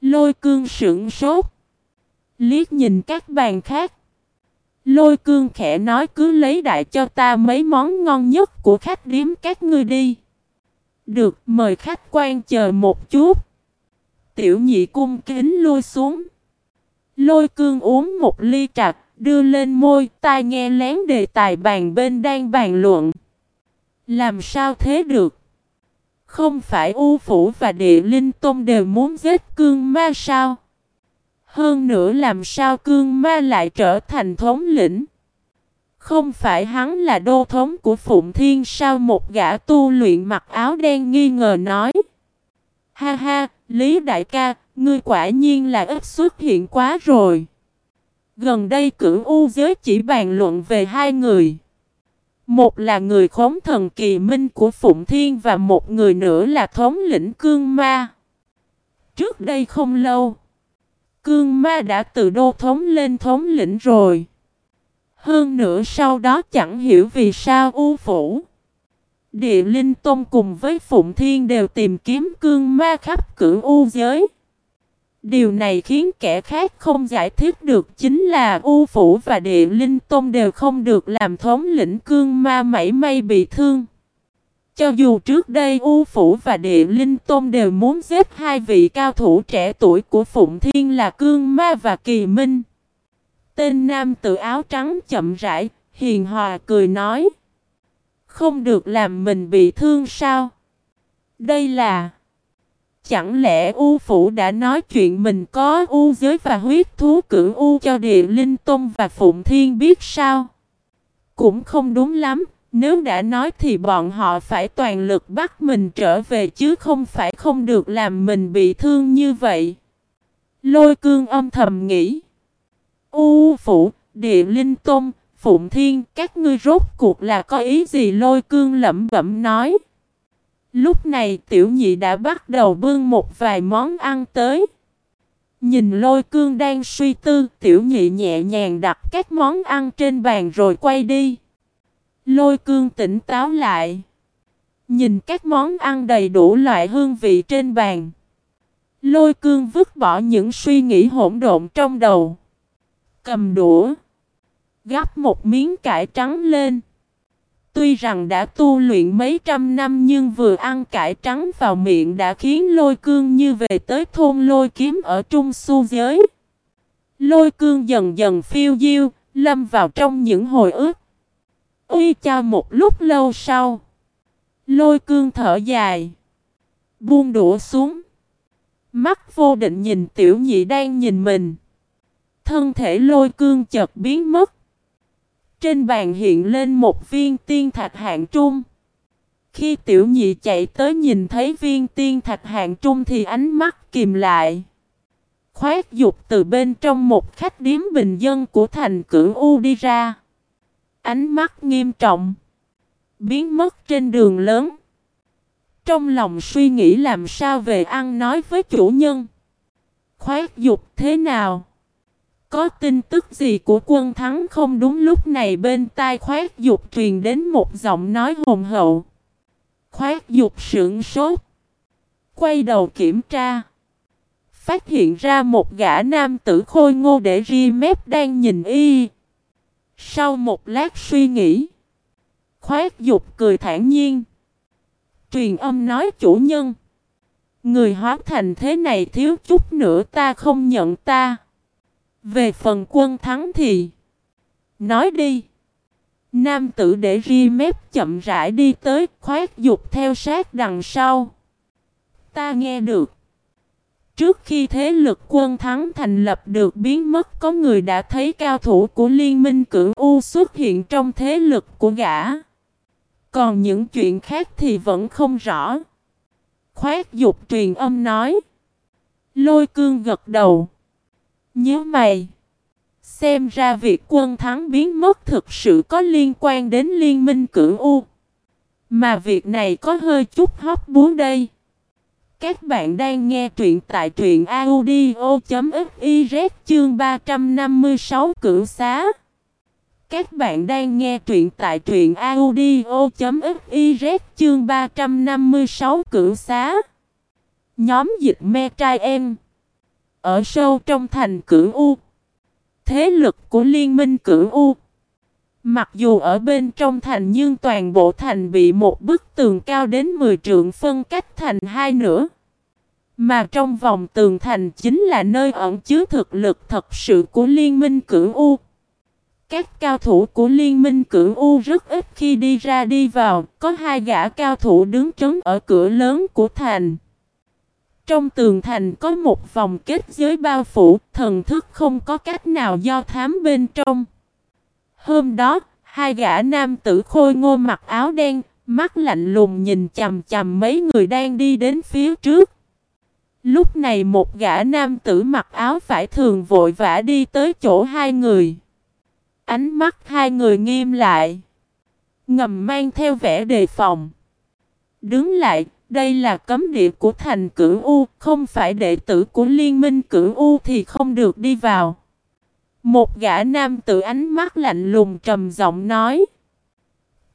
Lôi cương sững sốt. Liếc nhìn các bàn khác. Lôi cương khẽ nói cứ lấy đại cho ta mấy món ngon nhất của khách điếm các ngươi đi. Được mời khách quan chờ một chút. Tiểu nhị cung kính lui xuống. Lôi cương uống một ly trà, đưa lên môi, tai nghe lén đề tài bàn bên đang bàn luận. Làm sao thế được? Không phải U Phủ và Địa Linh Tôn đều muốn giết cương ma sao? Hơn nữa làm sao cương ma lại trở thành thống lĩnh? Không phải hắn là đô thống của Phụng Thiên sao một gã tu luyện mặc áo đen nghi ngờ nói. Ha ha, Lý Đại ca, ngươi quả nhiên là ít xuất hiện quá rồi. Gần đây cửu U giới chỉ bàn luận về hai người. Một là người khống thần kỳ minh của Phụng Thiên và một người nữa là thống lĩnh Cương Ma. Trước đây không lâu, Cương Ma đã từ đô thống lên thống lĩnh rồi. Hơn nữa sau đó chẳng hiểu vì sao U Phủ. Địa Linh Tôn cùng với Phụng Thiên đều tìm kiếm Cương Ma khắp cửu U giới. Điều này khiến kẻ khác không giải thích được chính là U Phủ và Địa Linh Tôn đều không được làm thống lĩnh cương ma mảy may bị thương. Cho dù trước đây U Phủ và Địa Linh Tôn đều muốn giết hai vị cao thủ trẻ tuổi của Phụng Thiên là Cương Ma và Kỳ Minh. Tên nam tự áo trắng chậm rãi, hiền hòa cười nói. Không được làm mình bị thương sao? Đây là... Chẳng lẽ U Phủ đã nói chuyện mình có U giới và huyết thú cử U cho địa linh tông và Phụng Thiên biết sao? Cũng không đúng lắm, nếu đã nói thì bọn họ phải toàn lực bắt mình trở về chứ không phải không được làm mình bị thương như vậy. Lôi cương âm thầm nghĩ. U Phủ, địa linh tông, Phụng Thiên, các ngươi rốt cuộc là có ý gì lôi cương lẩm bẩm nói. Lúc này tiểu nhị đã bắt đầu bưng một vài món ăn tới. Nhìn lôi cương đang suy tư, tiểu nhị nhẹ nhàng đặt các món ăn trên bàn rồi quay đi. Lôi cương tỉnh táo lại. Nhìn các món ăn đầy đủ loại hương vị trên bàn. Lôi cương vứt bỏ những suy nghĩ hỗn độn trong đầu. Cầm đũa. Gắp một miếng cải trắng lên. Tuy rằng đã tu luyện mấy trăm năm nhưng vừa ăn cải trắng vào miệng đã khiến lôi cương như về tới thôn lôi kiếm ở trung su giới. Lôi cương dần dần phiêu diêu, lâm vào trong những hồi ức. Uy cho một lúc lâu sau. Lôi cương thở dài. Buông đũa xuống. Mắt vô định nhìn tiểu nhị đang nhìn mình. Thân thể lôi cương chợt biến mất. Trên bàn hiện lên một viên tiên thạch hạng trung. Khi tiểu nhị chạy tới nhìn thấy viên tiên thạch hạng trung thì ánh mắt kìm lại. Khoát dục từ bên trong một khách điếm bình dân của thành cửu U đi ra. Ánh mắt nghiêm trọng. Biến mất trên đường lớn. Trong lòng suy nghĩ làm sao về ăn nói với chủ nhân. Khoát dục thế nào? Có tin tức gì của quân thắng không đúng lúc này bên tai khoét dục truyền đến một giọng nói hồn hậu. Khoét dục sững sốt. Quay đầu kiểm tra. Phát hiện ra một gã nam tử khôi ngô để ri mép đang nhìn y. Sau một lát suy nghĩ. Khoét dục cười thản nhiên. Truyền âm nói, chủ nhân. Người hóa thành thế này thiếu chút nữa ta không nhận ta. Về phần quân thắng thì, Nói đi Nam tử để ri mép chậm rãi đi tới, khoét dục theo sát đằng sau Ta nghe được Trước khi thế lực quân thắng thành lập được biến mất, có người đã thấy cao thủ của liên minh cửu U xuất hiện trong thế lực của gã. Còn những chuyện khác thì vẫn không rõ. Khoét dục truyền âm nói. Lôi cương gật đầu. Nhớ mày. Xem ra việc quân thắng biến mất thực sự có liên quan đến liên minh cửu U. Mà việc này có hơi chút hóc búa đây. Các bạn đang nghe truyện tại truyện audio.fiz chương 356 cửu xá. Các bạn đang nghe truyện tại truyện audio.fiz chương 356 cửu xá. Nhóm dịch me trai em. Ở sâu trong thành cửu U. Thế lực của liên minh cửu U. Mặc dù ở bên trong thành nhưng toàn bộ thành bị một bức tường cao đến 10 trượng phân cách thành hai nửa. Mà trong vòng tường thành chính là nơi ẩn chứa thực lực thật sự của liên minh cửu U. Các cao thủ của liên minh cửu U rất ít khi đi ra đi vào, có hai gã cao thủ đứng trấn ở cửa lớn của thành. Trong tường thành có một vòng kết giới bao phủ, thần thức không có cách nào do thám bên trong. Hôm đó, hai gã nam tử khôi ngô mặc áo đen, mắt lạnh lùng nhìn chầm chầm mấy người đang đi đến phía trước. Lúc này một gã nam tử mặc áo phải thường vội vã đi tới chỗ hai người. Ánh mắt hai người nghiêm lại. Ngầm mang theo vẻ đề phòng. Đứng lại, đây là cấm địa của thành cửu U, không phải đệ tử của liên minh cửu U thì không được đi vào. Một gã nam tử ánh mắt lạnh lùng trầm giọng nói.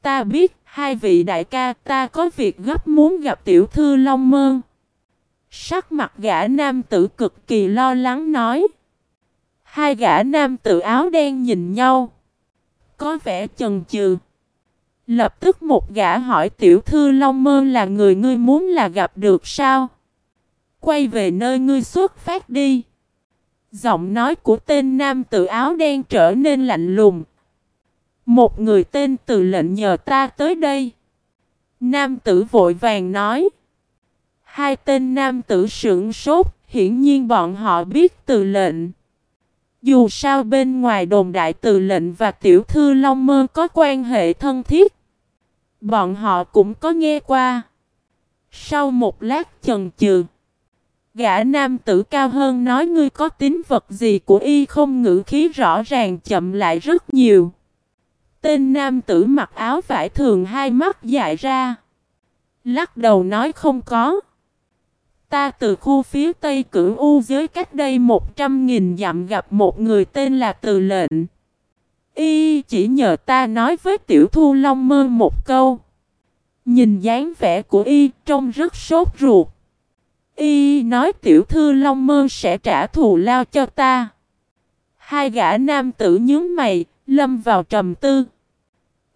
Ta biết, hai vị đại ca ta có việc gấp muốn gặp tiểu thư Long Mơn. Sắc mặt gã nam tử cực kỳ lo lắng nói. Hai gã nam tử áo đen nhìn nhau. Có vẻ chần chừ. Lập tức một gã hỏi tiểu thư Long Mơ là người ngươi muốn là gặp được sao? Quay về nơi ngươi xuất phát đi. Giọng nói của tên nam tử áo đen trở nên lạnh lùng. Một người tên từ lệnh nhờ ta tới đây. Nam tử vội vàng nói. Hai tên nam tử sững sốt, hiển nhiên bọn họ biết từ lệnh. Dù sao bên ngoài đồn đại từ lệnh và tiểu thư Long Mơ có quan hệ thân thiết. Bọn họ cũng có nghe qua. Sau một lát chần chừ. Gã nam tử cao hơn nói, ngươi có tín vật gì của y không ngữ khí rõ ràng chậm lại rất nhiều. Tên nam tử mặc áo vải thường hai mắt dại ra. Lắc đầu nói, không có. Ta từ khu phía tây cửu U dưới cách đây 100.000 dặm gặp một người tên là Từ Lệnh. Y chỉ nhờ ta nói với tiểu thu long mơ một câu. Nhìn dáng vẻ của Y trông rất sốt ruột. Y nói tiểu thư long mơ sẽ trả thù lao cho ta. Hai gã nam tử nhướng mày, lâm vào trầm tư.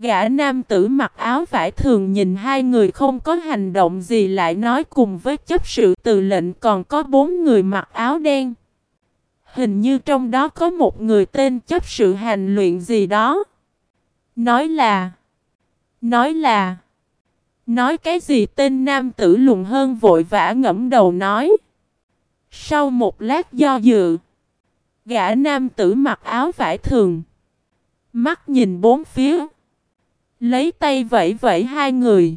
Gã nam tử mặc áo vải thường nhìn hai người không có hành động gì lại nói cùng với chấp sự từ lệnh còn có bốn người mặc áo đen. Hình như trong đó có một người tên chấp sự hành luyện gì đó. Nói là Nói là, Nói cái gì tên nam tử lùng hơn vội vã ngẫm đầu nói. Sau một lát do dự, Gã nam tử mặc áo vải thường, Mắt nhìn bốn phía Lấy tay vẫy vẫy hai người.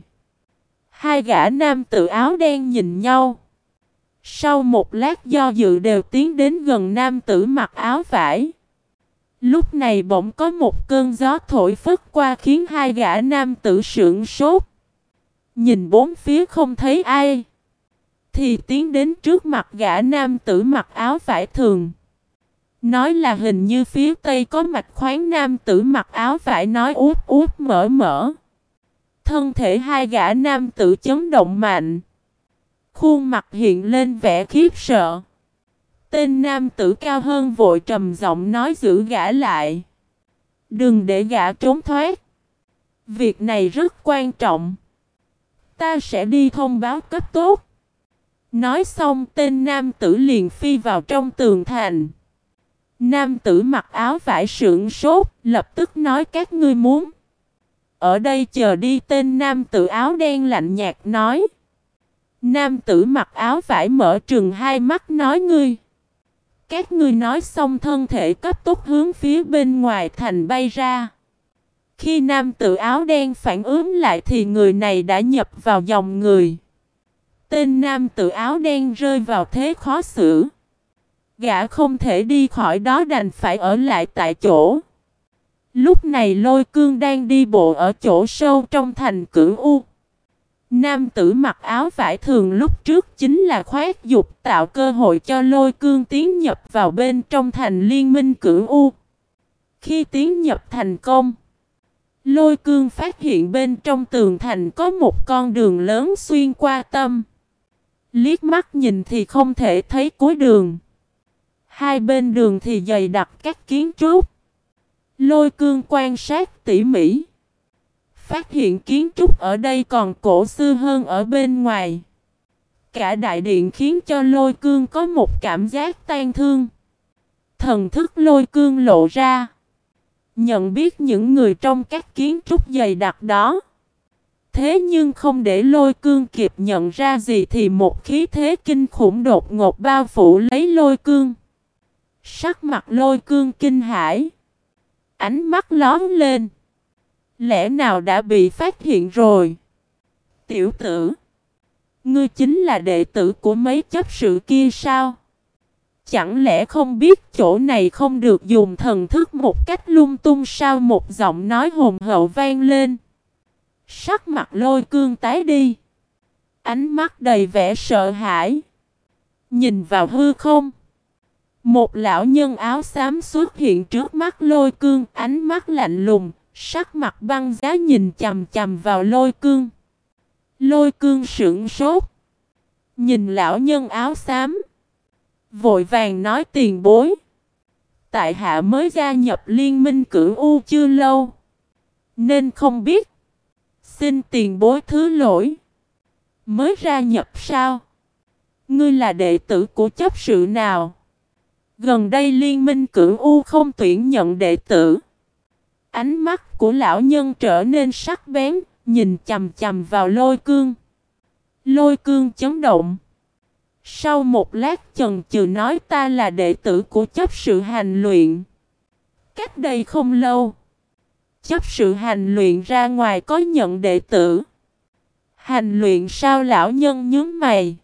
Hai gã nam tự áo đen nhìn nhau. Sau một lát do dự đều tiến đến gần nam tử mặc áo vải. Lúc này bỗng có một cơn gió thổi phất qua khiến hai gã nam tử sững sốt. Nhìn bốn phía không thấy ai. Thì tiến đến trước mặt gã nam tử mặc áo vải thường. Nói là hình như phía tây có mạch khoáng nam tử mặc áo vải nói út út mở mở. Thân thể hai gã nam tử chấn động mạnh. Khuôn mặt hiện lên vẻ khiếp sợ. Tên nam tử cao hơn vội trầm giọng nói giữ gã lại. Đừng để gã trốn thoát. Việc này rất quan trọng. Ta sẽ đi thông báo cấp tốt. Nói xong, tên nam tử liền phi vào trong tường thành. Nam tử mặc áo vải sượng sốt, lập tức nói các ngươi muốn. Ở đây chờ đi tên nam tử áo đen lạnh nhạt nói. Nam tử mặc áo vải mở trừng hai mắt nói ngươi. Các ngươi nói xong thân thể cấp tốc hướng phía bên ngoài thành bay ra. Khi nam tử áo đen phản ứng lại thì người này đã nhập vào dòng người. Tên nam tử áo đen rơi vào thế khó xử. Gã không thể đi khỏi đó đành phải ở lại tại chỗ. Lúc này lôi cương đang đi bộ ở chỗ sâu trong thành cửu U. Nam tử mặc áo vải thường lúc trước chính là khoét dục tạo cơ hội cho lôi cương tiến nhập vào bên trong thành liên minh cửu U. Khi tiến nhập thành công, lôi cương phát hiện bên trong tường thành có một con đường lớn xuyên qua tâm. Liếc mắt nhìn thì không thể thấy cuối đường. Hai bên đường thì dày đặc các kiến trúc. Lôi cương quan sát tỉ mỉ. Phát hiện kiến trúc ở đây còn cổ xưa hơn ở bên ngoài. Cả đại điện khiến cho lôi cương có một cảm giác tan thương. Thần thức lôi cương lộ ra. Nhận biết những người trong các kiến trúc dày đặc đó. Thế nhưng không để lôi cương kịp nhận ra gì thì một khí thế kinh khủng đột ngột bao phủ lấy lôi cương. Sắc mặt lôi cương kinh hãi. Ánh mắt lóm lên. Lẽ nào đã bị phát hiện rồi? Tiểu tử. Ngươi chính là đệ tử của mấy chấp sự kia sao? Chẳng lẽ không biết chỗ này không được dùng thần thức một cách lung tung sao một giọng nói hồn hậu vang lên. Sắc mặt lôi cương tái đi. Ánh mắt đầy vẻ sợ hãi. Nhìn vào hư không. Một lão nhân áo xám xuất hiện trước mắt lôi cương, ánh mắt lạnh lùng, sắc mặt băng giá nhìn chầm chầm vào lôi cương. Lôi cương sững sốt. Nhìn lão nhân áo xám. Vội vàng nói tiền bối. Tại hạ mới gia nhập liên minh cửu U chưa lâu. Nên không biết. Xin tiền bối thứ lỗi. Mới gia nhập sao? Ngươi là đệ tử của chấp sự nào? Gần đây liên minh cửu U không tuyển nhận đệ tử. Ánh mắt của lão nhân trở nên sắc bén, nhìn chầm chầm vào lôi cương. Lôi cương chấn động. Sau một lát chần chừ nói ta là đệ tử của chấp sự hành luyện. Cách đây không lâu. Chấp sự hành luyện ra ngoài có nhận đệ tử. Hành luyện sao lão nhân nhướng mày.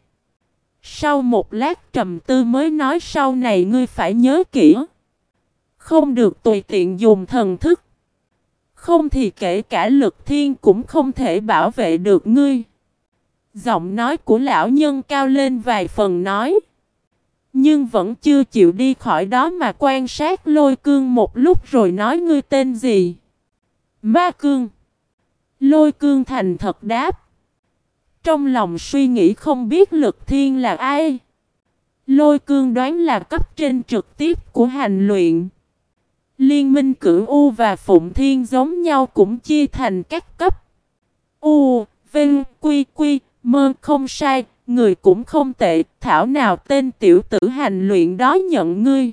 Sau một lát trầm tư mới nói sau này ngươi phải nhớ kỹ. Không được tùy tiện dùng thần thức. Không thì kể cả lực thiên cũng không thể bảo vệ được ngươi. Giọng nói của lão nhân cao lên vài phần nói. Nhưng vẫn chưa chịu đi khỏi đó mà quan sát lôi cương một lúc rồi nói ngươi tên gì. Ma cương. Lôi cương thành thật đáp. Trong lòng suy nghĩ không biết lực thiên là ai. Lôi cương đoán là cấp trên trực tiếp của hành luyện. Liên minh cửu U và Phụng Thiên giống nhau cũng chia thành các cấp. U, Vinh, Quy, Quy, Mơ không sai, người cũng không tệ, thảo nào tên tiểu tử hành luyện đó nhận ngươi.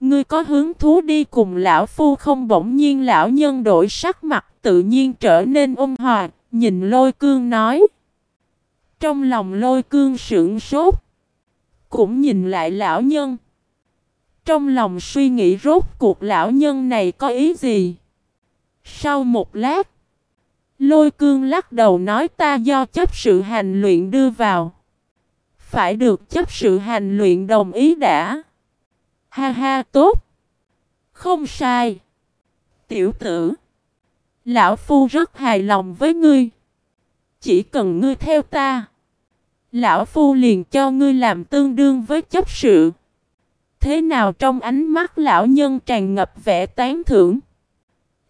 Ngươi có hứng thú đi cùng lão phu không bỗng nhiên lão nhân đổi sắc mặt tự nhiên trở nên ôn hòa, nhìn lôi cương nói. Trong lòng lôi cương sững sốt, cũng nhìn lại lão nhân. Trong lòng suy nghĩ rốt cuộc lão nhân này có ý gì? Sau một lát, Lôi cương lắc đầu nói ta do chấp sự hành luyện đưa vào. Phải được chấp sự hành luyện đồng ý đã. Ha ha tốt. Không sai. Tiểu tử. Lão Phu rất hài lòng với ngươi. Chỉ cần ngươi theo ta. Lão Phu liền cho ngươi làm tương đương với chấp sự. Thế nào trong ánh mắt lão nhân tràn ngập vẻ tán thưởng.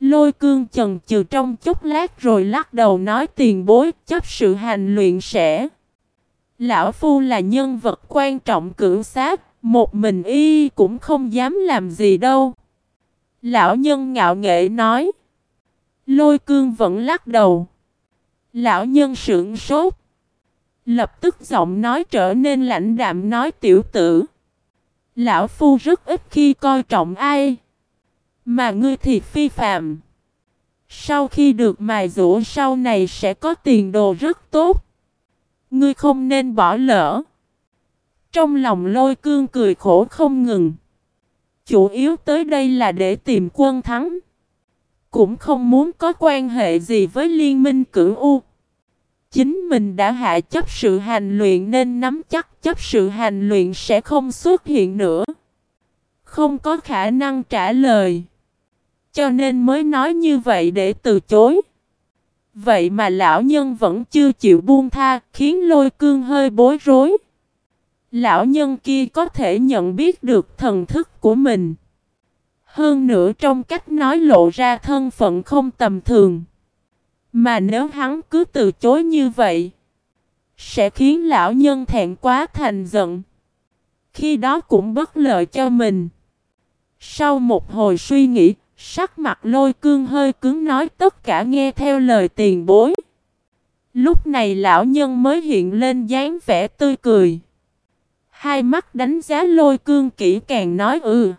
Lôi cương chần chừ trong chốc lát rồi lắc đầu nói tiền bối chấp sự hành luyện sẽ. Lão Phu là nhân vật quan trọng cưỡng sát, một mình y cũng không dám làm gì đâu. Lão nhân ngạo nghệ nói. Lôi cương vẫn lắc đầu. Lão nhân sững sốt. Lập tức giọng nói trở nên lạnh đạm nói tiểu tử. Lão Phu rất ít khi coi trọng ai. Mà ngươi thì phi phạm. Sau khi được mài dũa sau này sẽ có tiền đồ rất tốt. Ngươi không nên bỏ lỡ. Trong lòng lôi cương cười khổ không ngừng. Chủ yếu tới đây là để tìm quân thắng. Cũng không muốn có quan hệ gì với liên minh cửu U. Chính mình đã hạ chấp sự hành luyện nên nắm chắc chấp sự hành luyện sẽ không xuất hiện nữa. Không có khả năng trả lời. Cho nên mới nói như vậy để từ chối. Vậy mà lão nhân vẫn chưa chịu buông tha, khiến lôi cương hơi bối rối. Lão nhân kia có thể nhận biết được thần thức của mình. Hơn nữa trong cách nói lộ ra thân phận không tầm thường. Mà nếu hắn cứ từ chối như vậy, sẽ khiến lão nhân thẹn quá thành giận. Khi đó cũng bất lợi cho mình. Sau một hồi suy nghĩ, sắc mặt lôi cương hơi cứng nói tất cả nghe theo lời tiền bối. Lúc này lão nhân mới hiện lên dáng vẻ tươi cười. Hai mắt đánh giá lôi cương kỹ càng nói ừ.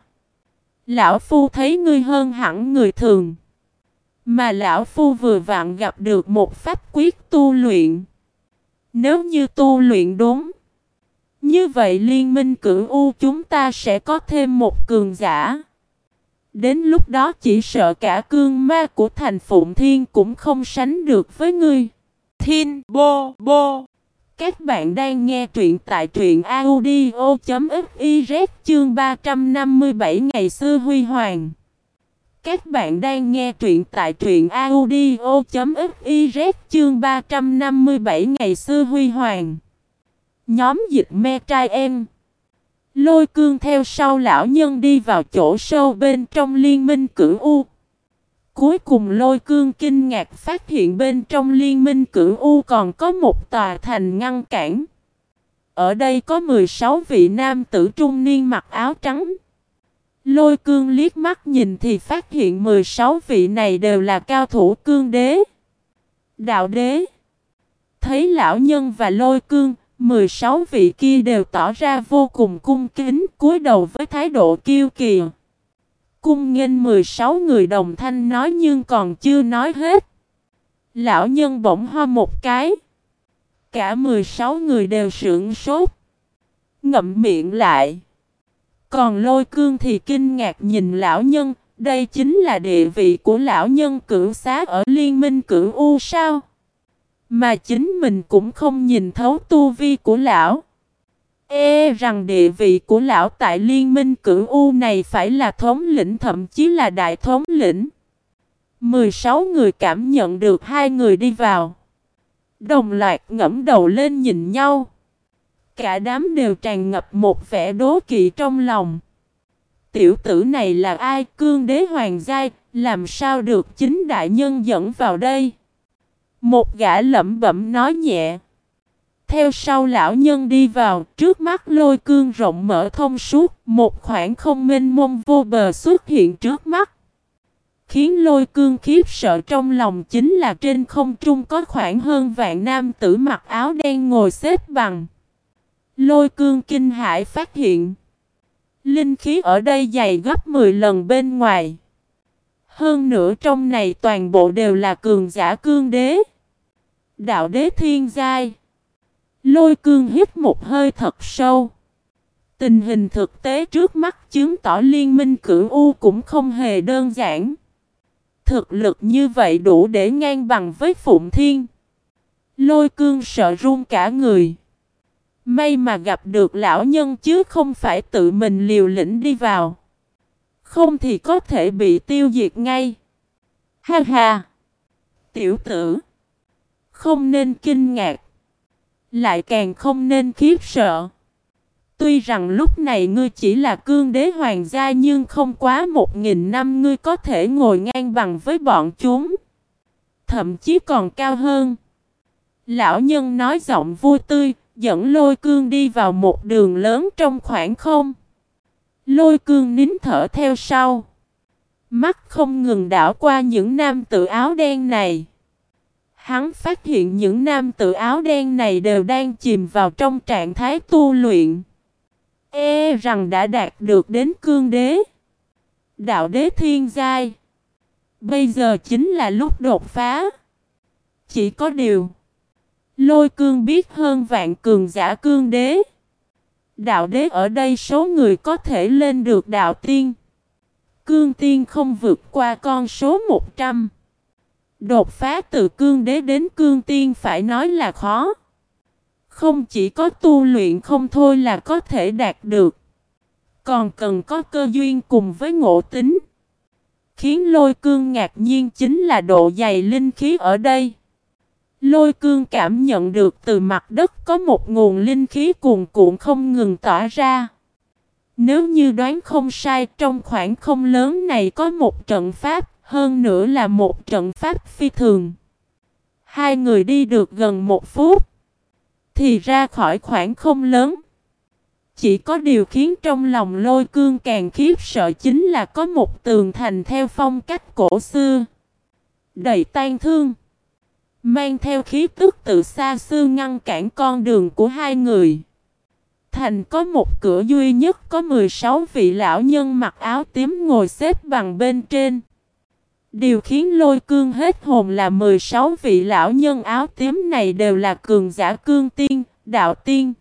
Lão Phu thấy ngươi hơn hẳn người thường. Mà Lão Phu vừa vặn gặp được một pháp quyết tu luyện. Nếu như tu luyện đúng. Như vậy liên minh cửu U chúng ta sẽ có thêm một cường giả. Đến lúc đó chỉ sợ cả cương ma của thành Phụng Thiên cũng không sánh được với ngươi. Thiên Bô Bô Các bạn đang nghe truyện tại truyện audio.fiz chương 357 ngày xưa huy hoàng. Các bạn đang nghe truyện tại truyện audio.fiz chương 357 ngày xưa huy hoàng. Nhóm dịch me trai em. Lôi cương theo sau lão nhân đi vào chỗ sâu bên trong liên minh cửu U. Cuối cùng lôi cương kinh ngạc phát hiện bên trong liên minh cửu U còn có một tòa thành ngăn cản. Ở đây có 16 vị nam tử trung niên mặc áo trắng. Lôi cương liếc mắt nhìn thì phát hiện 16 vị này đều là cao thủ cương đế. Đạo đế. Thấy lão nhân và lôi cương, 16 vị kia đều tỏ ra vô cùng cung kính cúi đầu với thái độ kiêu kỳ. Cung nghênh 16 người đồng thanh nói nhưng còn chưa nói hết. Lão nhân bỗng ho một cái. Cả 16 người đều sững sốt. Ngậm miệng lại. Còn lôi cương thì kinh ngạc nhìn lão nhân. Đây chính là địa vị của lão nhân cửu xá ở liên minh cửu U sao? Mà chính mình cũng không nhìn thấu tu vi của lão. Ê rằng địa vị của lão tại liên minh cửu U này phải là thống lĩnh, thậm chí là đại thống lĩnh. 16 người cảm nhận được hai người đi vào. Đồng loạt ngẫm đầu lên nhìn nhau. Cả đám đều tràn ngập một vẻ đố kỵ trong lòng. Tiểu tử này là ai cương đế hoàng giai, làm sao được chính đại nhân dẫn vào đây? Một gã lẩm bẩm nói nhẹ. Theo sau lão nhân đi vào, trước mắt lôi cương rộng mở thông suốt, một khoảng không mênh mông vô bờ xuất hiện trước mắt. Khiến lôi cương khiếp sợ trong lòng chính là trên không trung có khoảng hơn vạn nam tử mặc áo đen ngồi xếp bằng. Lôi cương kinh hải phát hiện. Linh khí ở đây dày gấp 10 lần bên ngoài. Hơn nữa trong này toàn bộ đều là cường giả cương đế. Đạo đế thiên giai. Lôi cương hít một hơi thật sâu. Tình hình thực tế trước mắt chứng tỏ liên minh cửu U cũng không hề đơn giản. Thực lực như vậy đủ để ngang bằng với Phụng Thiên. Lôi cương sợ run cả người. May mà gặp được lão nhân chứ không phải tự mình liều lĩnh đi vào. Không thì có thể bị tiêu diệt ngay. Ha ha! Tiểu tử! Không nên kinh ngạc. Lại càng không nên khiếp sợ. Tuy rằng lúc này ngươi chỉ là cương đế hoàng gia nhưng không quá một nghìn năm ngươi có thể ngồi ngang bằng với bọn chúng. Thậm chí còn cao hơn. Lão nhân nói giọng vui tươi, dẫn lôi cương đi vào một đường lớn trong khoảng không. Lôi cương nín thở theo sau. Mắt không ngừng đảo qua những nam tự áo đen này. Hắn phát hiện những nam tự áo đen này đều đang chìm vào trong trạng thái tu luyện. E rằng đã đạt được đến cương đế. Đạo đế thiên giai. Bây giờ chính là lúc đột phá. Chỉ có điều. Lôi cương biết hơn vạn cường giả cương đế. Đạo đế ở đây số người có thể lên được đạo tiên. Cương tiên không vượt qua con số 100. Đột phá từ cương đế đến cương tiên phải nói là khó. Không chỉ có tu luyện không thôi là có thể đạt được. Còn cần có cơ duyên cùng với ngộ tính. Khiến lôi cương ngạc nhiên chính là độ dày linh khí ở đây. Lôi cương cảm nhận được từ mặt đất có một nguồn linh khí cuồn cuộn không ngừng tỏa ra. Nếu như đoán không sai, trong khoảng không lớn này có một trận pháp, hơn nữa là một trận pháp phi thường. Hai người đi được gần một phút. Thì ra khỏi khoảng không lớn. Chỉ có điều khiến trong lòng lôi cương càng khiếp sợ chính là có một tường thành theo phong cách cổ xưa. Đầy tan thương. Mang theo khí tức tự xa xưa ngăn cản con đường của hai người. Thành có một cửa duy nhất có 16 vị lão nhân mặc áo tím ngồi xếp bằng bên trên. Điều khiến lôi cương hết hồn là 16 vị lão nhân áo tím này đều là cường giả cương tiên, đạo tiên.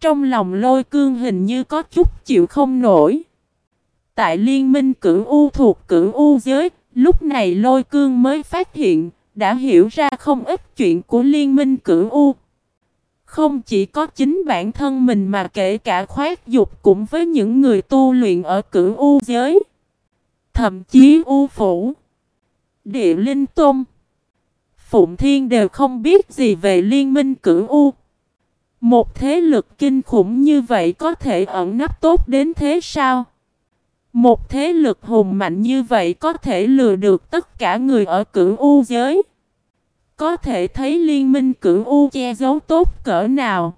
Trong lòng lôi cương hình như có chút chịu không nổi. Tại liên minh cửu U thuộc cửu U giới, lúc này lôi cương mới phát hiện, đã hiểu ra không ít chuyện của liên minh cửu U. Không chỉ có chính bản thân mình mà kể cả khoát dục cũng với những người tu luyện ở cửu U giới. Thậm chí U Phủ, Địa Linh Tôn, Phụng Thiên đều không biết gì về liên minh cửu U. Một thế lực kinh khủng như vậy có thể ẩn nấp tốt đến thế sao? Một thế lực hùng mạnh như vậy có thể lừa được tất cả người ở cửu U giới. Có thể thấy liên minh cửu U che giấu tốt cỡ nào.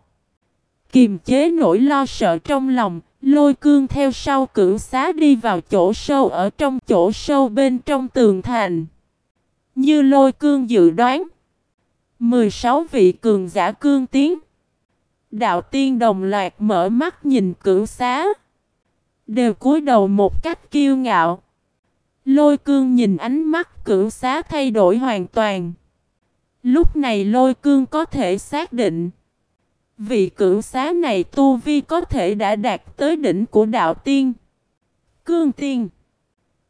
Kiềm chế nỗi lo sợ trong lòng, lôi cương theo sau cửu xá đi vào chỗ sâu ở trong chỗ sâu bên trong tường thành. Như lôi cương dự đoán, 16 vị cường giả cương tiến Đạo tiên đồng loạt mở mắt nhìn cửu xá. Đều cúi đầu một cách kiêu ngạo. Lôi cương nhìn ánh mắt cửu xá thay đổi hoàn toàn. Lúc này lôi cương có thể xác định. Vị cửu xá này tu vi có thể đã đạt tới đỉnh của đạo tiên. Cương tiên.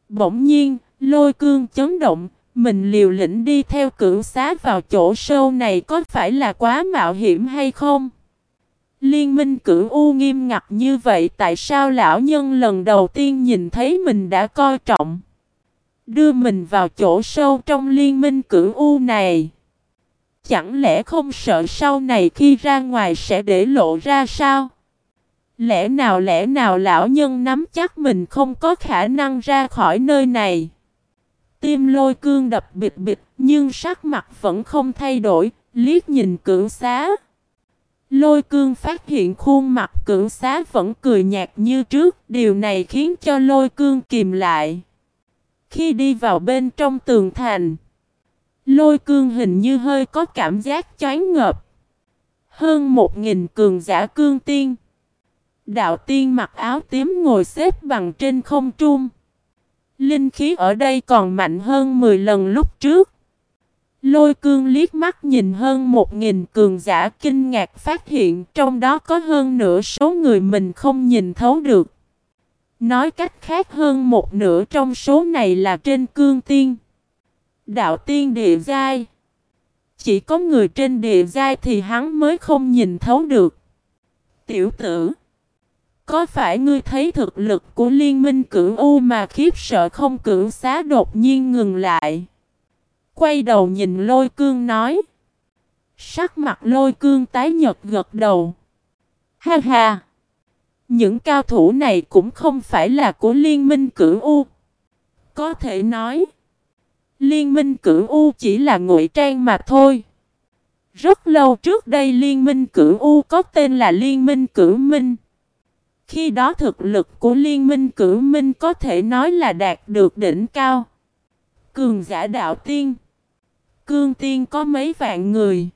Bỗng nhiên, lôi cương chấn động, mình liều lĩnh đi theo cửu xá vào chỗ sâu này có phải là quá mạo hiểm hay không? Liên minh cửu U nghiêm ngặt như vậy tại sao lão nhân lần đầu tiên nhìn thấy mình đã coi trọng? Đưa mình vào chỗ sâu trong liên minh cửu U này. Chẳng lẽ không sợ sau này khi ra ngoài sẽ để lộ ra sao? Lẽ nào lẽ nào lão nhân nắm chắc mình không có khả năng ra khỏi nơi này? Tim lôi cương đập bịch bịch nhưng sắc mặt vẫn không thay đổi, liếc nhìn cửu xá. Lôi cương phát hiện khuôn mặt cửu xá vẫn cười nhạt như trước, điều này khiến cho lôi cương kìm lại. Khi đi vào bên trong tường thành, lôi cương hình như hơi có cảm giác choáng ngợp. Hơn một nghìn cường giả cương tiên. Đạo tiên mặc áo tím ngồi xếp bằng trên không trung. Linh khí ở đây còn mạnh hơn 10 lần lúc trước. Lôi cương liếc mắt nhìn hơn một nghìn cường giả kinh ngạc phát hiện trong đó có hơn nửa số người mình không nhìn thấu được. Nói cách khác hơn một nửa trong số này là trên cương tiên. Đạo tiên địa giai. Chỉ có người trên địa giai thì hắn mới không nhìn thấu được. Tiểu tử. Có phải ngươi thấy thực lực của liên minh cửu U mà khiếp sợ không cửu xá đột nhiên ngừng lại? Quay đầu nhìn lôi cương nói. Sắc mặt lôi cương tái nhật gật đầu. Ha ha! Những cao thủ này cũng không phải là của liên minh cửu U. Có thể nói. Liên minh cửu U chỉ là ngụy trang mà thôi. Rất lâu trước đây liên minh cửu U có tên là liên minh cửu minh. Khi đó thực lực của liên minh cửu minh có thể nói là đạt được đỉnh cao. Cường giả đạo tiên. Cương tiên có mấy vạn người.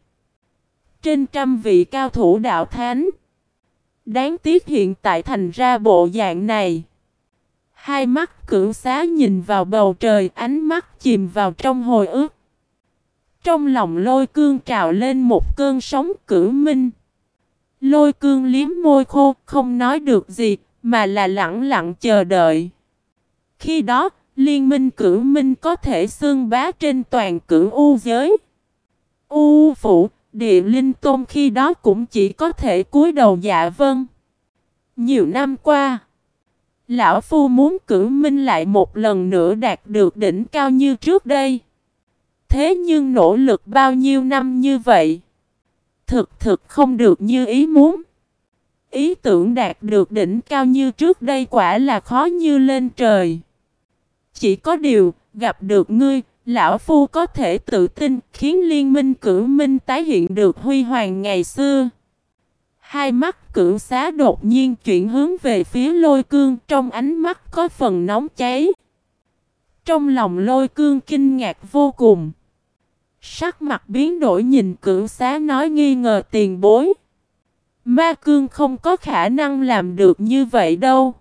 Trên trăm vị cao thủ đạo thánh. Đáng tiếc hiện tại thành ra bộ dạng này. Hai mắt cửu xá nhìn vào bầu trời, ánh mắt chìm vào trong hồi ức. Trong lòng lôi cương trào lên một cơn sóng cửu minh. Lôi cương liếm môi khô, không nói được gì, mà là lặng lặng chờ đợi. Khi đó Liên minh cửu minh có thể xương bá trên toàn cửu u giới. U phụ, địa linh tôn khi đó cũng chỉ có thể cúi đầu dạ vân. Nhiều năm qua, Lão Phu muốn cửu minh lại một lần nữa đạt được đỉnh cao như trước đây. Thế nhưng nỗ lực bao nhiêu năm như vậy, thực thực không được như ý muốn. Ý tưởng đạt được đỉnh cao như trước đây quả là khó như lên trời. Chỉ có điều, gặp được ngươi, lão phu có thể tự tin khiến liên minh cử minh tái hiện được huy hoàng ngày xưa. Hai mắt cửu xá đột nhiên chuyển hướng về phía lôi cương trong ánh mắt có phần nóng cháy. Trong lòng lôi cương kinh ngạc vô cùng. Sắc mặt biến đổi nhìn cửu xá nói nghi ngờ tiền bối. Ma cương không có khả năng làm được như vậy đâu.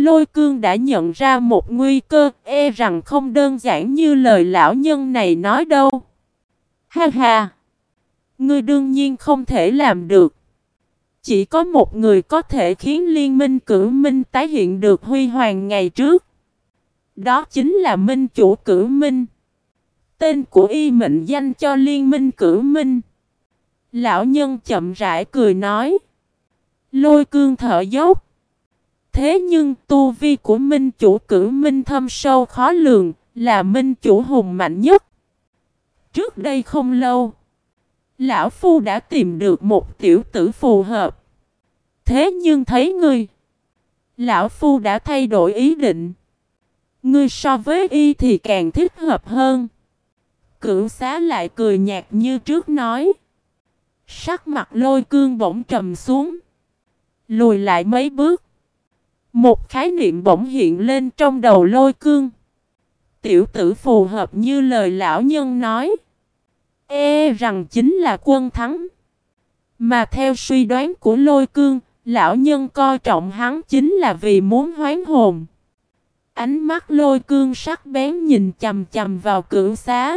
Lôi cương đã nhận ra một nguy cơ e rằng không đơn giản như lời lão nhân này nói đâu. Ha ha! Ngươi đương nhiên không thể làm được. Chỉ có một người có thể khiến liên minh cử minh tái hiện được huy hoàng ngày trước. Đó chính là minh chủ cử minh. Tên của y mệnh danh cho liên minh cử minh. Lão nhân chậm rãi cười nói. Lôi cương thở dốc. Thế nhưng tu vi của minh chủ cử minh thâm sâu khó lường, là minh chủ hùng mạnh nhất. Trước đây không lâu, Lão Phu đã tìm được một tiểu tử phù hợp. Thế nhưng thấy ngươi, Lão Phu đã thay đổi ý định. Ngươi so với y thì càng thích hợp hơn. Cửu xá lại cười nhạt như trước nói. Sắc mặt lôi cương bỗng trầm xuống. Lùi lại mấy bước. Một khái niệm bỗng hiện lên trong đầu lôi cương. Tiểu tử phù hợp như lời lão nhân nói. E rằng chính là quân thắng. Mà theo suy đoán của lôi cương, lão nhân coi trọng hắn chính là vì muốn hoán hồn. Ánh mắt lôi cương sắc bén nhìn chầm chầm vào cửu xá.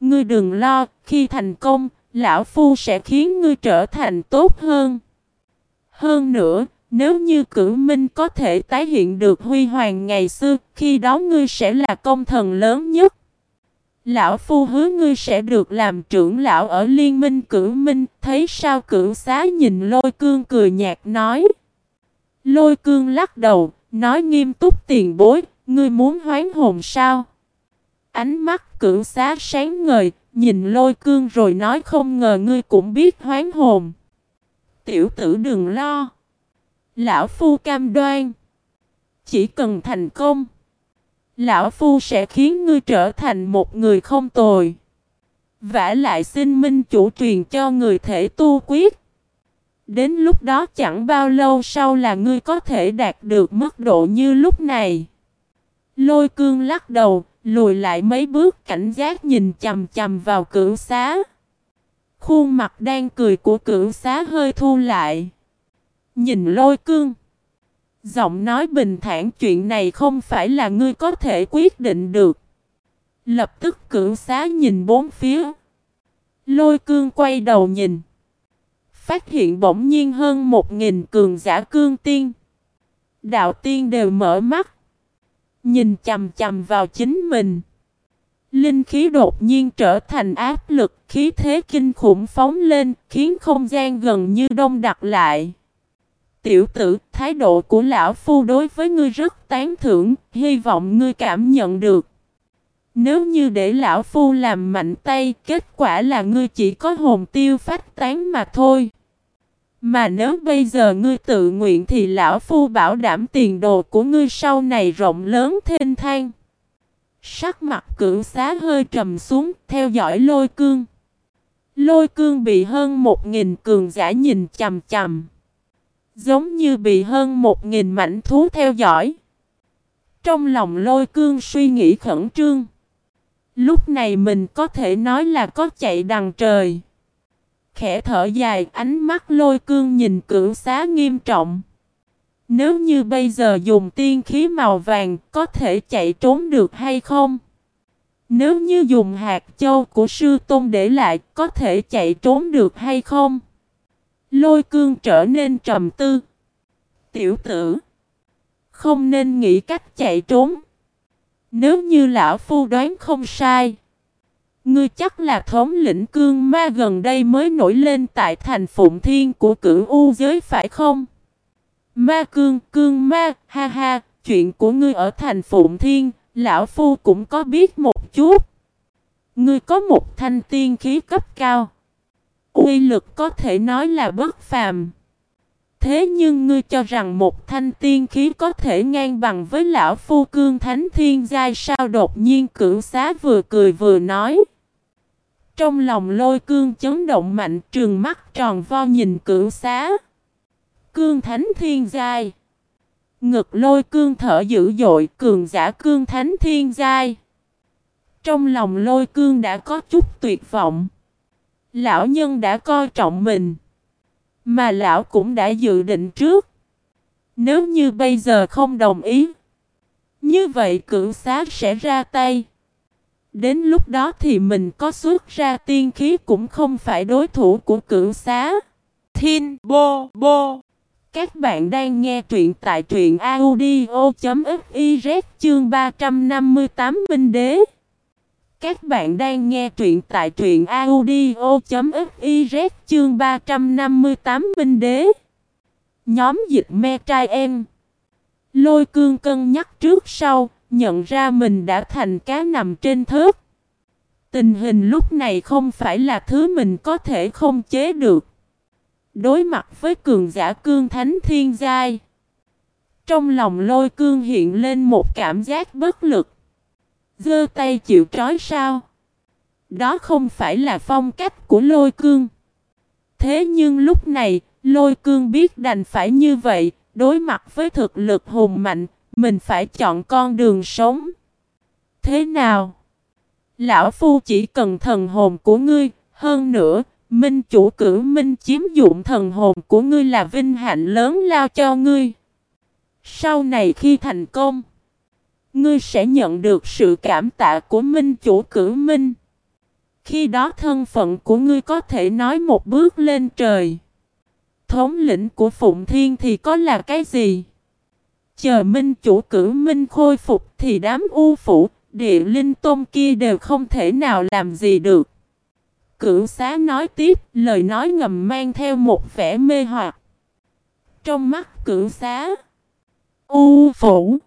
Ngươi đừng lo, khi thành công, lão phu sẽ khiến ngươi trở thành tốt hơn. Hơn nữa, nếu như cử minh có thể tái hiện được huy hoàng ngày xưa, khi đó ngươi sẽ là công thần lớn nhất. Lão phu hứa ngươi sẽ được làm trưởng lão ở liên minh cử minh, thấy sao cửu xá nhìn lôi cương cười nhạt nói. Lôi cương lắc đầu, nói nghiêm túc tiền bối, ngươi muốn hoán hồn sao? Ánh mắt cửu xá sáng ngời, nhìn lôi cương rồi nói không ngờ ngươi cũng biết hoán hồn. Tiểu tử đừng lo. Lão Phu cam đoan. Chỉ cần thành công. Lão Phu sẽ khiến ngươi trở thành một người không tồi. Vả lại xin minh chủ truyền cho người thể tu quyết. Đến lúc đó chẳng bao lâu sau là ngươi có thể đạt được mức độ như lúc này. Lôi cương lắc đầu, lùi lại mấy bước cảnh giác nhìn chầm chầm vào cửu xá. Khuôn mặt đang cười của cửu xá hơi thu lại. Nhìn lôi cương. Giọng nói bình thản chuyện này không phải là ngươi có thể quyết định được. Lập tức cửu xá nhìn bốn phía. Lôi cương quay đầu nhìn. Phát hiện bỗng nhiên hơn một nghìn cường giả cương tiên. Đạo tiên đều mở mắt. Nhìn chầm chầm vào chính mình. Linh khí đột nhiên trở thành áp lực, khí thế kinh khủng phóng lên, khiến không gian gần như đông đặc lại. Tiểu tử, thái độ của lão phu đối với ngươi rất tán thưởng, hy vọng ngươi cảm nhận được. Nếu như để lão phu làm mạnh tay, kết quả là ngươi chỉ có hồn tiêu phát tán mà thôi. Mà nếu bây giờ ngươi tự nguyện thì lão phu bảo đảm tiền đồ của ngươi sau này rộng lớn thênh thang. Sắc mặt cửu xá hơi trầm xuống, theo dõi lôi cương. Lôi cương bị hơn một nghìn cường giả nhìn chầm chầm. Giống như bị hơn một nghìn mảnh thú theo dõi. Trong lòng lôi cương suy nghĩ khẩn trương. Lúc này mình có thể nói là có chạy đằng trời. Khẽ thở dài, ánh mắt lôi cương nhìn cửu xá nghiêm trọng. Nếu như bây giờ dùng tiên khí màu vàng, có thể chạy trốn được hay không? Nếu như dùng hạt châu của sư tôn để lại, có thể chạy trốn được hay không? Lôi cương trở nên trầm tư. Tiểu tử. Không nên nghĩ cách chạy trốn. Nếu như lão phu đoán không sai. Ngươi chắc là thống lĩnh cương ma gần đây mới nổi lên tại thành phụng thiên của cửu u giới phải không? Ma cương, cương ma, ha ha, chuyện của ngươi ở thành phụng thiên, lão phu cũng có biết một chút. Ngươi có một thanh tiên khí cấp cao. Uy lực có thể nói là bất phàm. Thế nhưng ngươi cho rằng một thanh tiên khí có thể ngang bằng với lão phu cương thánh thiên giai sao đột nhiên cửu xá vừa cười vừa nói. Trong lòng lôi cương chấn động mạnh trường mắt tròn vo nhìn cửu xá. Cương thánh thiên giai. Ngực lôi cương thở dữ dội, cường giả cương thánh thiên giai. Trong lòng lôi cương đã có chút tuyệt vọng. Lão nhân đã coi trọng mình. Mà lão cũng đã dự định trước. Nếu như bây giờ không đồng ý. Như vậy cửu xá sẽ ra tay. Đến lúc đó thì mình có xuất ra tiên khí cũng không phải đối thủ của cửu xá. Thiên Bô Bô Các bạn đang nghe truyện tại truyện audio.fiz chương 358 Minh Đế. Các bạn đang nghe truyện tại truyện audio.fiz chương 358 Minh Đế. Nhóm dịch me trai em. Lôi cương cân nhắc trước sau, nhận ra mình đã thành cá nằm trên thớt. Tình hình lúc này không phải là thứ mình có thể không chế được. Đối mặt với cường giả cương thánh thiên giai. Trong lòng lôi cương hiện lên một cảm giác bất lực. Dơ tay chịu trói sao? Đó không phải là phong cách của lôi cương. Thế nhưng lúc này, lôi cương biết đành phải như vậy, đối mặt với thực lực hùng mạnh, mình phải chọn con đường sống. Thế nào? Lão Phu chỉ cần thần hồn của ngươi, hơn nữa, minh chủ cử minh chiếm dụng thần hồn của ngươi là vinh hạnh lớn lao cho ngươi. Sau này khi thành công, ngươi sẽ nhận được sự cảm tạ của minh chủ cử minh. Khi đó thân phận của ngươi có thể nói một bước lên trời. Thống lĩnh của Phụng Thiên thì có là cái gì? Chờ minh chủ cử minh khôi phục thì đám u phủ, địa linh tôn kia đều không thể nào làm gì được. Cửu xá nói tiếp, lời nói ngầm mang theo một vẻ mê hoặc. Trong mắt cửu xá, u phủ,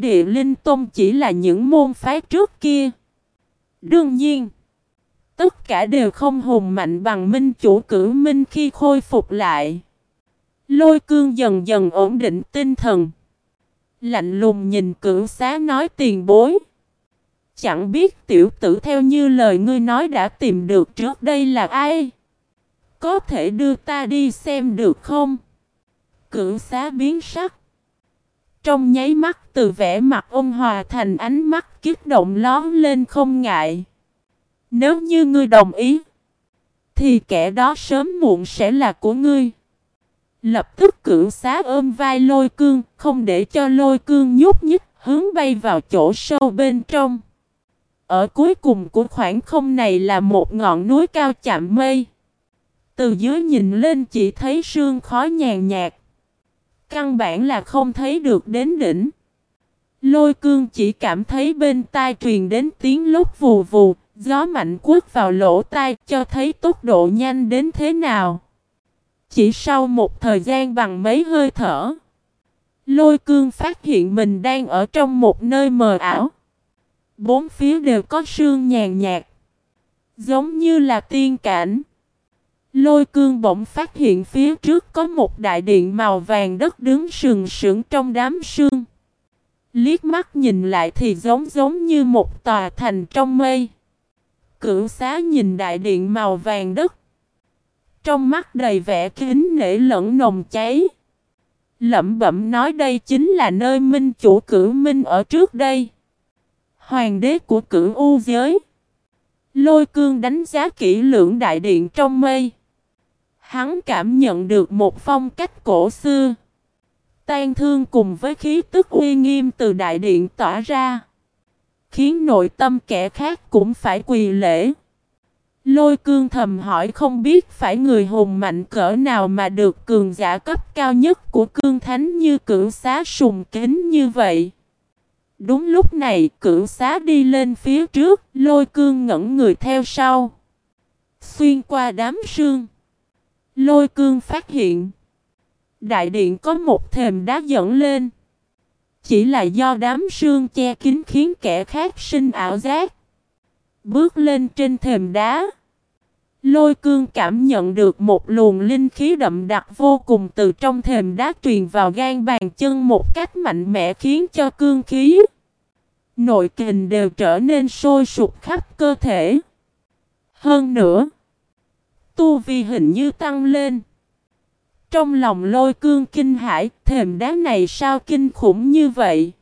địa linh tôn chỉ là những môn phái trước kia. Đương nhiên, tất cả đều không hùng mạnh bằng minh chủ cử minh khi khôi phục lại. Lôi cương dần dần ổn định tinh thần. Lạnh lùng nhìn cửu xá nói tiền bối. Chẳng biết tiểu tử theo như lời ngươi nói đã tìm được trước đây là ai. Có thể đưa ta đi xem được không? Cửu xá biến sắc. Trong nháy mắt từ vẻ mặt ông hòa thành ánh mắt kích động lón lên không ngại. Nếu như ngươi đồng ý, thì kẻ đó sớm muộn sẽ là của ngươi. Lập tức cửu xá ôm vai lôi cương, không để cho lôi cương nhúc nhích, hướng bay vào chỗ sâu bên trong. Ở cuối cùng của khoảng không này là một ngọn núi cao chạm mây. Từ dưới nhìn lên chỉ thấy sương khói nhàn nhạt. Căn bản là không thấy được đến đỉnh. Lôi cương chỉ cảm thấy bên tai truyền đến tiếng lúc vù vù, gió mạnh quất vào lỗ tai cho thấy tốc độ nhanh đến thế nào. Chỉ sau một thời gian bằng mấy hơi thở, lôi cương phát hiện mình đang ở trong một nơi mờ ảo. Bốn phía đều có sương nhàn nhạt, giống như là tiên cảnh. Lôi cương bỗng phát hiện phía trước có một đại điện màu vàng đất đứng sừng sững trong đám sương. Liếc mắt nhìn lại thì giống giống như một tòa thành trong mây. Cửu xá nhìn đại điện màu vàng đất. Trong mắt đầy vẻ kính nể lẫn nồng cháy. Lẩm bẩm nói đây chính là nơi minh chủ cử minh ở trước đây. Hoàng đế của cử u giới. Lôi cương đánh giá kỹ lưỡng đại điện trong mây. Hắn cảm nhận được một phong cách cổ xưa. Tan thương cùng với khí tức uy nghiêm từ đại điện tỏa ra. Khiến nội tâm kẻ khác cũng phải quỳ lễ. Lôi cương thầm hỏi không biết phải người hùng mạnh cỡ nào mà được cường giả cấp cao nhất của cương thánh như cửu xá sùng kính như vậy. Đúng lúc này cửu xá đi lên phía trước, lôi cương ngẩn người theo sau. Xuyên qua đám sương. Lôi cương phát hiện. Đại điện có một thềm đá dẫn lên. Chỉ là do đám sương che kín khiến kẻ khác sinh ảo giác. Bước lên trên thềm đá. Lôi cương cảm nhận được một luồng linh khí đậm đặc vô cùng từ trong thềm đá truyền vào gan bàn chân một cách mạnh mẽ khiến cho cương khí. Nội kình đều trở nên sôi sụp khắp cơ thể. Hơn nữa, tu vi hình như tăng lên. Trong lòng lôi cương kinh hải, thềm đá này sao kinh khủng như vậy?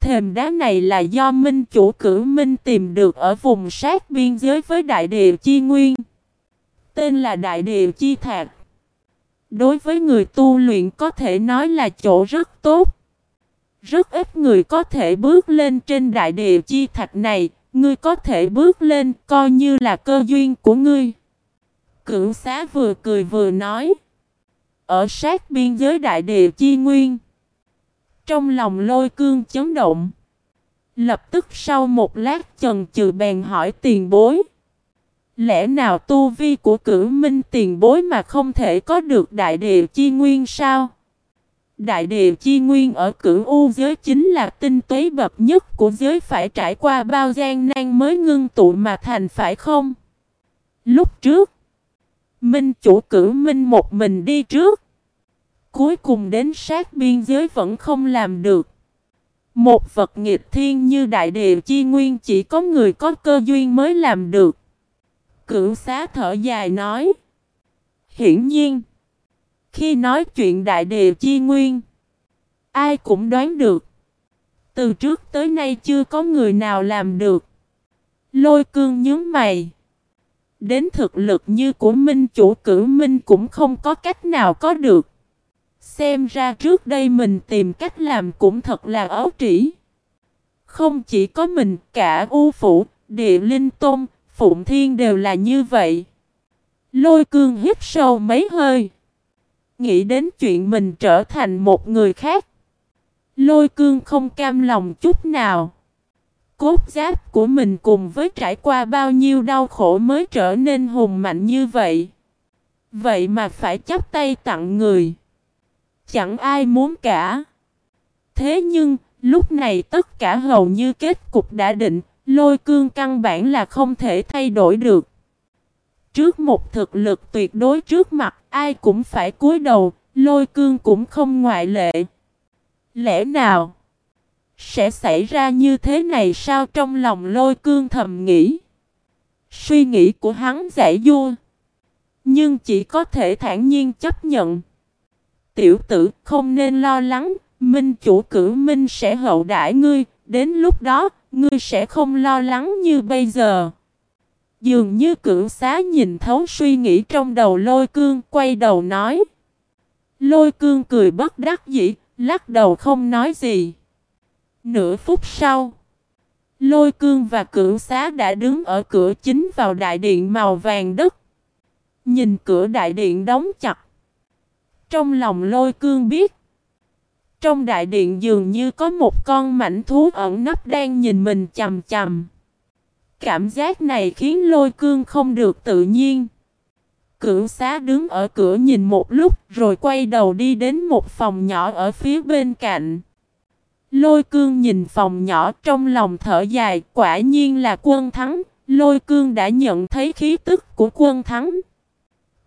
Thềm đá này là do minh chủ cử minh tìm được ở vùng sát biên giới với đại địa chi nguyên. Tên là đại địa chi thạc. Đối với người tu luyện có thể nói là chỗ rất tốt. Rất ít người có thể bước lên trên đại địa chi thạch này, ngươi có thể bước lên coi như là cơ duyên của ngươi. Cửu xá vừa cười vừa nói. Ở sát biên giới đại địa chi nguyên. Trong lòng lôi cương chấn động. Lập tức sau một lát chần chừ bèn hỏi tiền bối. Lẽ nào tu vi của cửu minh tiền bối mà không thể có được đại địa chi nguyên sao? Đại địa chi nguyên ở cửu u giới chính là tinh túy bậc nhất của giới phải trải qua bao gian nan mới ngưng tụ mà thành phải không? Lúc trước, Minh chủ cử Minh một mình đi trước. Cuối cùng đến sát biên giới vẫn không làm được. Một vật nghịch thiên như đại địa chi nguyên chỉ có người có cơ duyên mới làm được. Cửu xá thở dài nói. Hiển nhiên. Khi nói chuyện đại địa chi nguyên. Ai cũng đoán được. Từ trước tới nay chưa có người nào làm được. Lôi cương nhướng mày. Đến thực lực như của minh chủ cử minh cũng không có cách nào có được. Xem ra trước đây mình tìm cách làm cũng thật là ấu trĩ. Không chỉ có mình, cả U Phủ, Địa Linh Tôn, Phụng Thiên đều là như vậy. Lôi cương hít sâu mấy hơi. Nghĩ đến chuyện mình trở thành một người khác. Lôi cương không cam lòng chút nào. Cốt giáp của mình cùng với trải qua bao nhiêu đau khổ mới trở nên hùng mạnh như vậy. Vậy mà phải chấp tay tặng người. Chẳng ai muốn cả. Thế nhưng, lúc này tất cả hầu như kết cục đã định, lôi cương căn bản là không thể thay đổi được. Trước một thực lực tuyệt đối trước mặt, ai cũng phải cúi đầu, lôi cương cũng không ngoại lệ. Lẽ nào? Sẽ xảy ra như thế này sao trong lòng lôi cương thầm nghĩ? Suy nghĩ của hắn giải vua. Nhưng chỉ có thể thản nhiên chấp nhận. Tiểu tử không nên lo lắng, minh chủ cử minh sẽ hậu đãi ngươi, đến lúc đó, ngươi sẽ không lo lắng như bây giờ. Dường như cử xá nhìn thấu suy nghĩ trong đầu lôi cương, quay đầu nói. Lôi cương cười bất đắc dĩ, lắc đầu không nói gì. Nửa phút sau, lôi cương và cửu xá đã đứng ở cửa chính vào đại điện màu vàng đất. Nhìn cửa đại điện đóng chặt. Trong lòng lôi cương biết. Trong đại điện dường như có một con mảnh thú ẩn nấp đang nhìn mình chầm chầm. Cảm giác này khiến lôi cương không được tự nhiên. Cửu xá đứng ở cửa nhìn một lúc rồi quay đầu đi đến một phòng nhỏ ở phía bên cạnh. Lôi cương nhìn phòng nhỏ trong lòng thở dài quả nhiên là quân thắng. Lôi cương đã nhận thấy khí tức của quân thắng.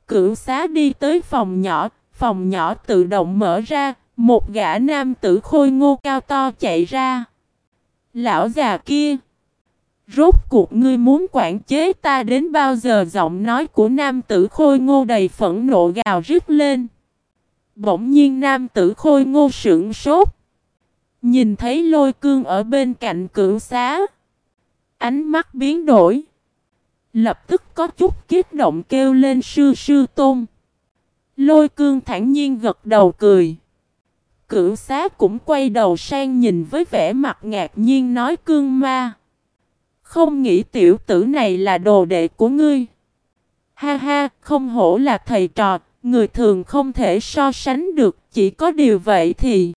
Cửu xá đi tới phòng nhỏ, phòng nhỏ tự động mở ra, một gã nam tử khôi ngô cao to chạy ra. Lão già kia! Rốt cuộc ngươi muốn quản chế ta đến bao giờ giọng nói của nam tử khôi ngô đầy phẫn nộ gào rít lên. Bỗng nhiên nam tử khôi ngô sững sốt. Nhìn thấy lôi cương ở bên cạnh cửu xá. Ánh mắt biến đổi. Lập tức có chút kích động kêu lên sư sư tôn. Lôi cương thản nhiên gật đầu cười. Cửu xá cũng quay đầu sang nhìn với vẻ mặt ngạc nhiên nói cương ma. Không nghĩ tiểu tử này là đồ đệ của ngươi. Ha ha, không hổ là thầy trò, người thường không thể so sánh được, chỉ có điều vậy thì...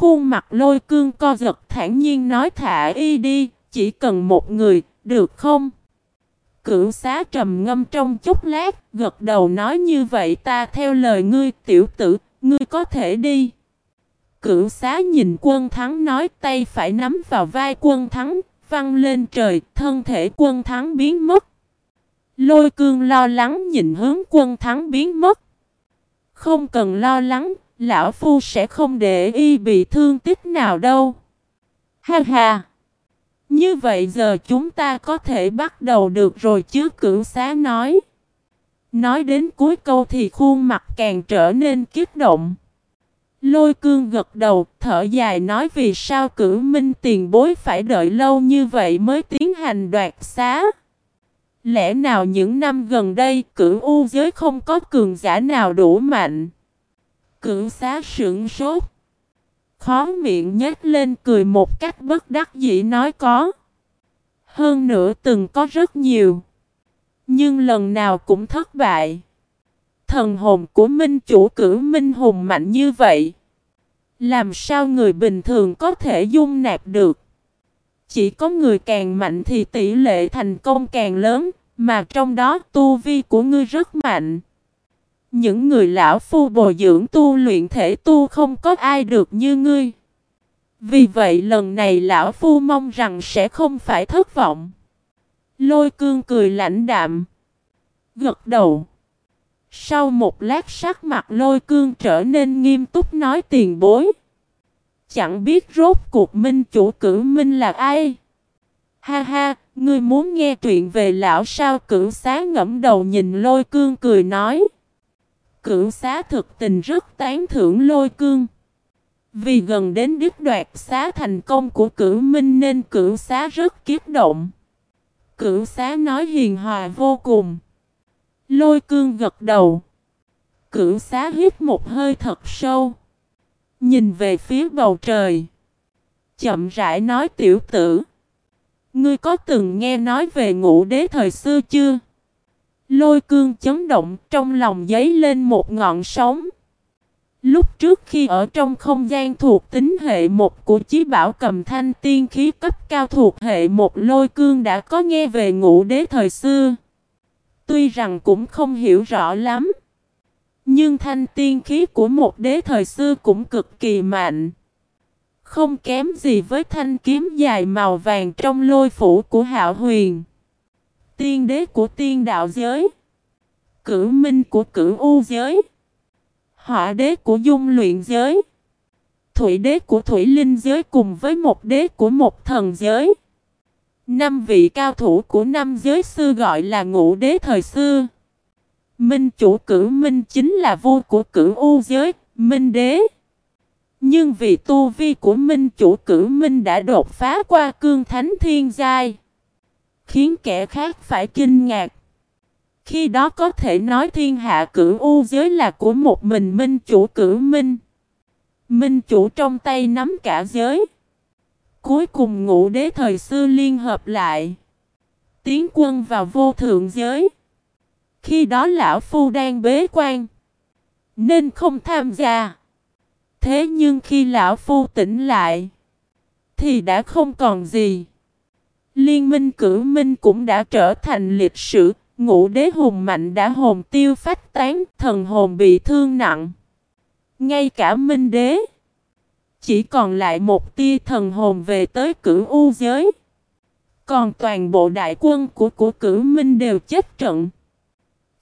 Khuôn mặt lôi cương co giật thản nhiên nói thả y đi, chỉ cần một người, được không? Cửu xá trầm ngâm trong chút lát, gật đầu nói như vậy ta theo lời ngươi tiểu tử, ngươi có thể đi. Cửu xá nhìn quân thắng nói tay phải nắm vào vai quân thắng, văng lên trời, thân thể quân thắng biến mất. Lôi cương lo lắng nhìn hướng quân thắng biến mất. Không cần lo lắng, lão phu sẽ không để y bị thương tích nào đâu. Ha ha! Như vậy giờ chúng ta có thể bắt đầu được rồi chứ cửu xá nói. Nói đến cuối câu thì khuôn mặt càng trở nên kích động. Lôi cương gật đầu, thở dài nói vì sao cử minh tiền bối phải đợi lâu như vậy mới tiến hành đoạt xá. Lẽ nào những năm gần đây cửu u giới không có cường giả nào đủ mạnh? Cửu xá sững sốt. Khó miệng nhếch lên cười một cách bất đắc dĩ nói có. Hơn nữa từng có rất nhiều. Nhưng lần nào cũng thất bại. Thần hồn của minh chủ cử minh hùng mạnh như vậy. Làm sao người bình thường có thể dung nạp được? Chỉ có người càng mạnh thì tỷ lệ thành công càng lớn, mà trong đó tu vi của ngươi rất mạnh. Những người lão phu bồi dưỡng tu luyện thể tu không có ai được như ngươi. Vì vậy lần này lão phu mong rằng sẽ không phải thất vọng. Lôi cương cười lãnh đạm. Gật đầu. Sau một lát sắc mặt lôi cương trở nên nghiêm túc nói tiền bối. Chẳng biết rốt cuộc minh chủ cử minh là ai. Ha ha, ngươi muốn nghe chuyện về lão sao cử xá ngẫm đầu nhìn lôi cương cười nói. Cửu xá thực tình rất tán thưởng lôi cương. Vì gần đến đứt đoạt xá thành công của cửu minh nên cửu xá rất kiếp động. Cửu xá nói hiền hòa vô cùng. Lôi cương gật đầu. Cửu xá hít một hơi thật sâu. Nhìn về phía bầu trời. Chậm rãi nói tiểu tử. Ngươi có từng nghe nói về ngũ đế thời xưa chưa? Lôi cương chấn động trong lòng giấy lên một ngọn sóng. Lúc trước khi ở trong không gian thuộc tính hệ một của chí bảo cầm thanh tiên khí cấp cao thuộc hệ một, lôi cương đã có nghe về ngũ đế thời xưa. Tuy rằng cũng không hiểu rõ lắm. Nhưng thanh tiên khí của một đế thời xưa cũng cực kỳ mạnh. Không kém gì với thanh kiếm dài màu vàng trong lôi phủ của hạo huyền tiên đế của tiên đạo giới, cử minh của cử u giới, hỏa đế của dung luyện giới, thủy đế của thủy linh giới cùng với một đế của một thần giới. Năm vị cao thủ của năm giới xưa gọi là ngũ đế thời xưa. Minh chủ cử minh chính là vua của cử u giới, minh đế. Nhưng vì tu vi của minh chủ cử minh đã đột phá qua cương thánh thiên giai khiến kẻ khác phải kinh ngạc. Khi đó có thể nói thiên hạ cửu u giới là của một mình minh chủ cử minh. Minh chủ trong tay nắm cả giới. Cuối cùng ngũ đế thời xưa liên hợp lại. Tiến quân vào vô thượng giới. Khi đó lão phu đang bế quan. Nên không tham gia. Thế nhưng khi lão phu tỉnh lại. Thì đã không còn gì. Liên minh cử minh cũng đã trở thành lịch sử, ngũ đế hùng mạnh đã hồn tiêu phách tán, thần hồn bị thương nặng. Ngay cả minh đế, chỉ còn lại một tia thần hồn về tới cửu u giới. Còn toàn bộ đại quân của của cử minh đều chết trận.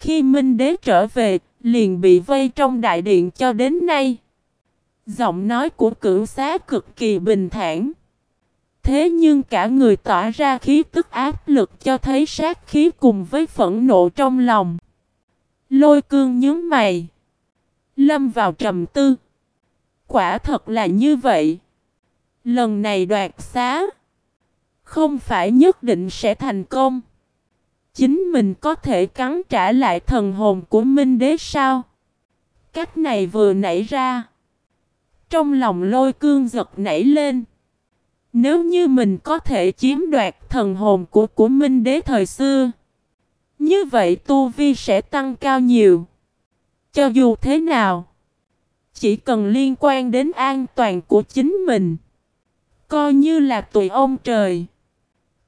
Khi minh đế trở về, liền bị vây trong đại điện cho đến nay. Giọng nói của cửu xá cực kỳ bình thản. Thế nhưng cả người tỏa ra khí tức áp lực cho thấy sát khí cùng với phẫn nộ trong lòng. Lôi cương nhớ mày. Lâm vào trầm tư. Quả thật là như vậy. Lần này đoạt xá. Không phải nhất định sẽ thành công. Chính mình có thể cắn trả lại thần hồn của Minh Đế sao? Cách này vừa nảy ra. Trong lòng lôi cương giật nảy lên. Nếu như mình có thể chiếm đoạt thần hồn của của Minh Đế thời xưa, như vậy tu vi sẽ tăng cao nhiều. Cho dù thế nào, chỉ cần liên quan đến an toàn của chính mình, coi như là tùy ông trời,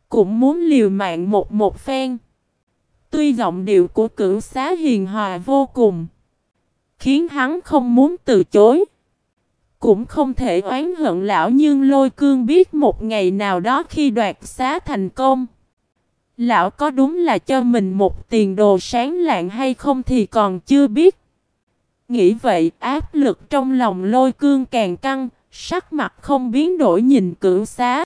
cũng muốn liều mạng một một phen. Tuy giọng điệu của cửu xá hiền hòa vô cùng, khiến hắn không muốn từ chối. Cũng không thể oán hận lão nhưng lôi cương biết một ngày nào đó khi đoạt xá thành công. Lão có đúng là cho mình một tiền đồ sáng lạng hay không thì còn chưa biết. Nghĩ vậy áp lực trong lòng lôi cương càng căng, sắc mặt không biến đổi nhìn cửu xá.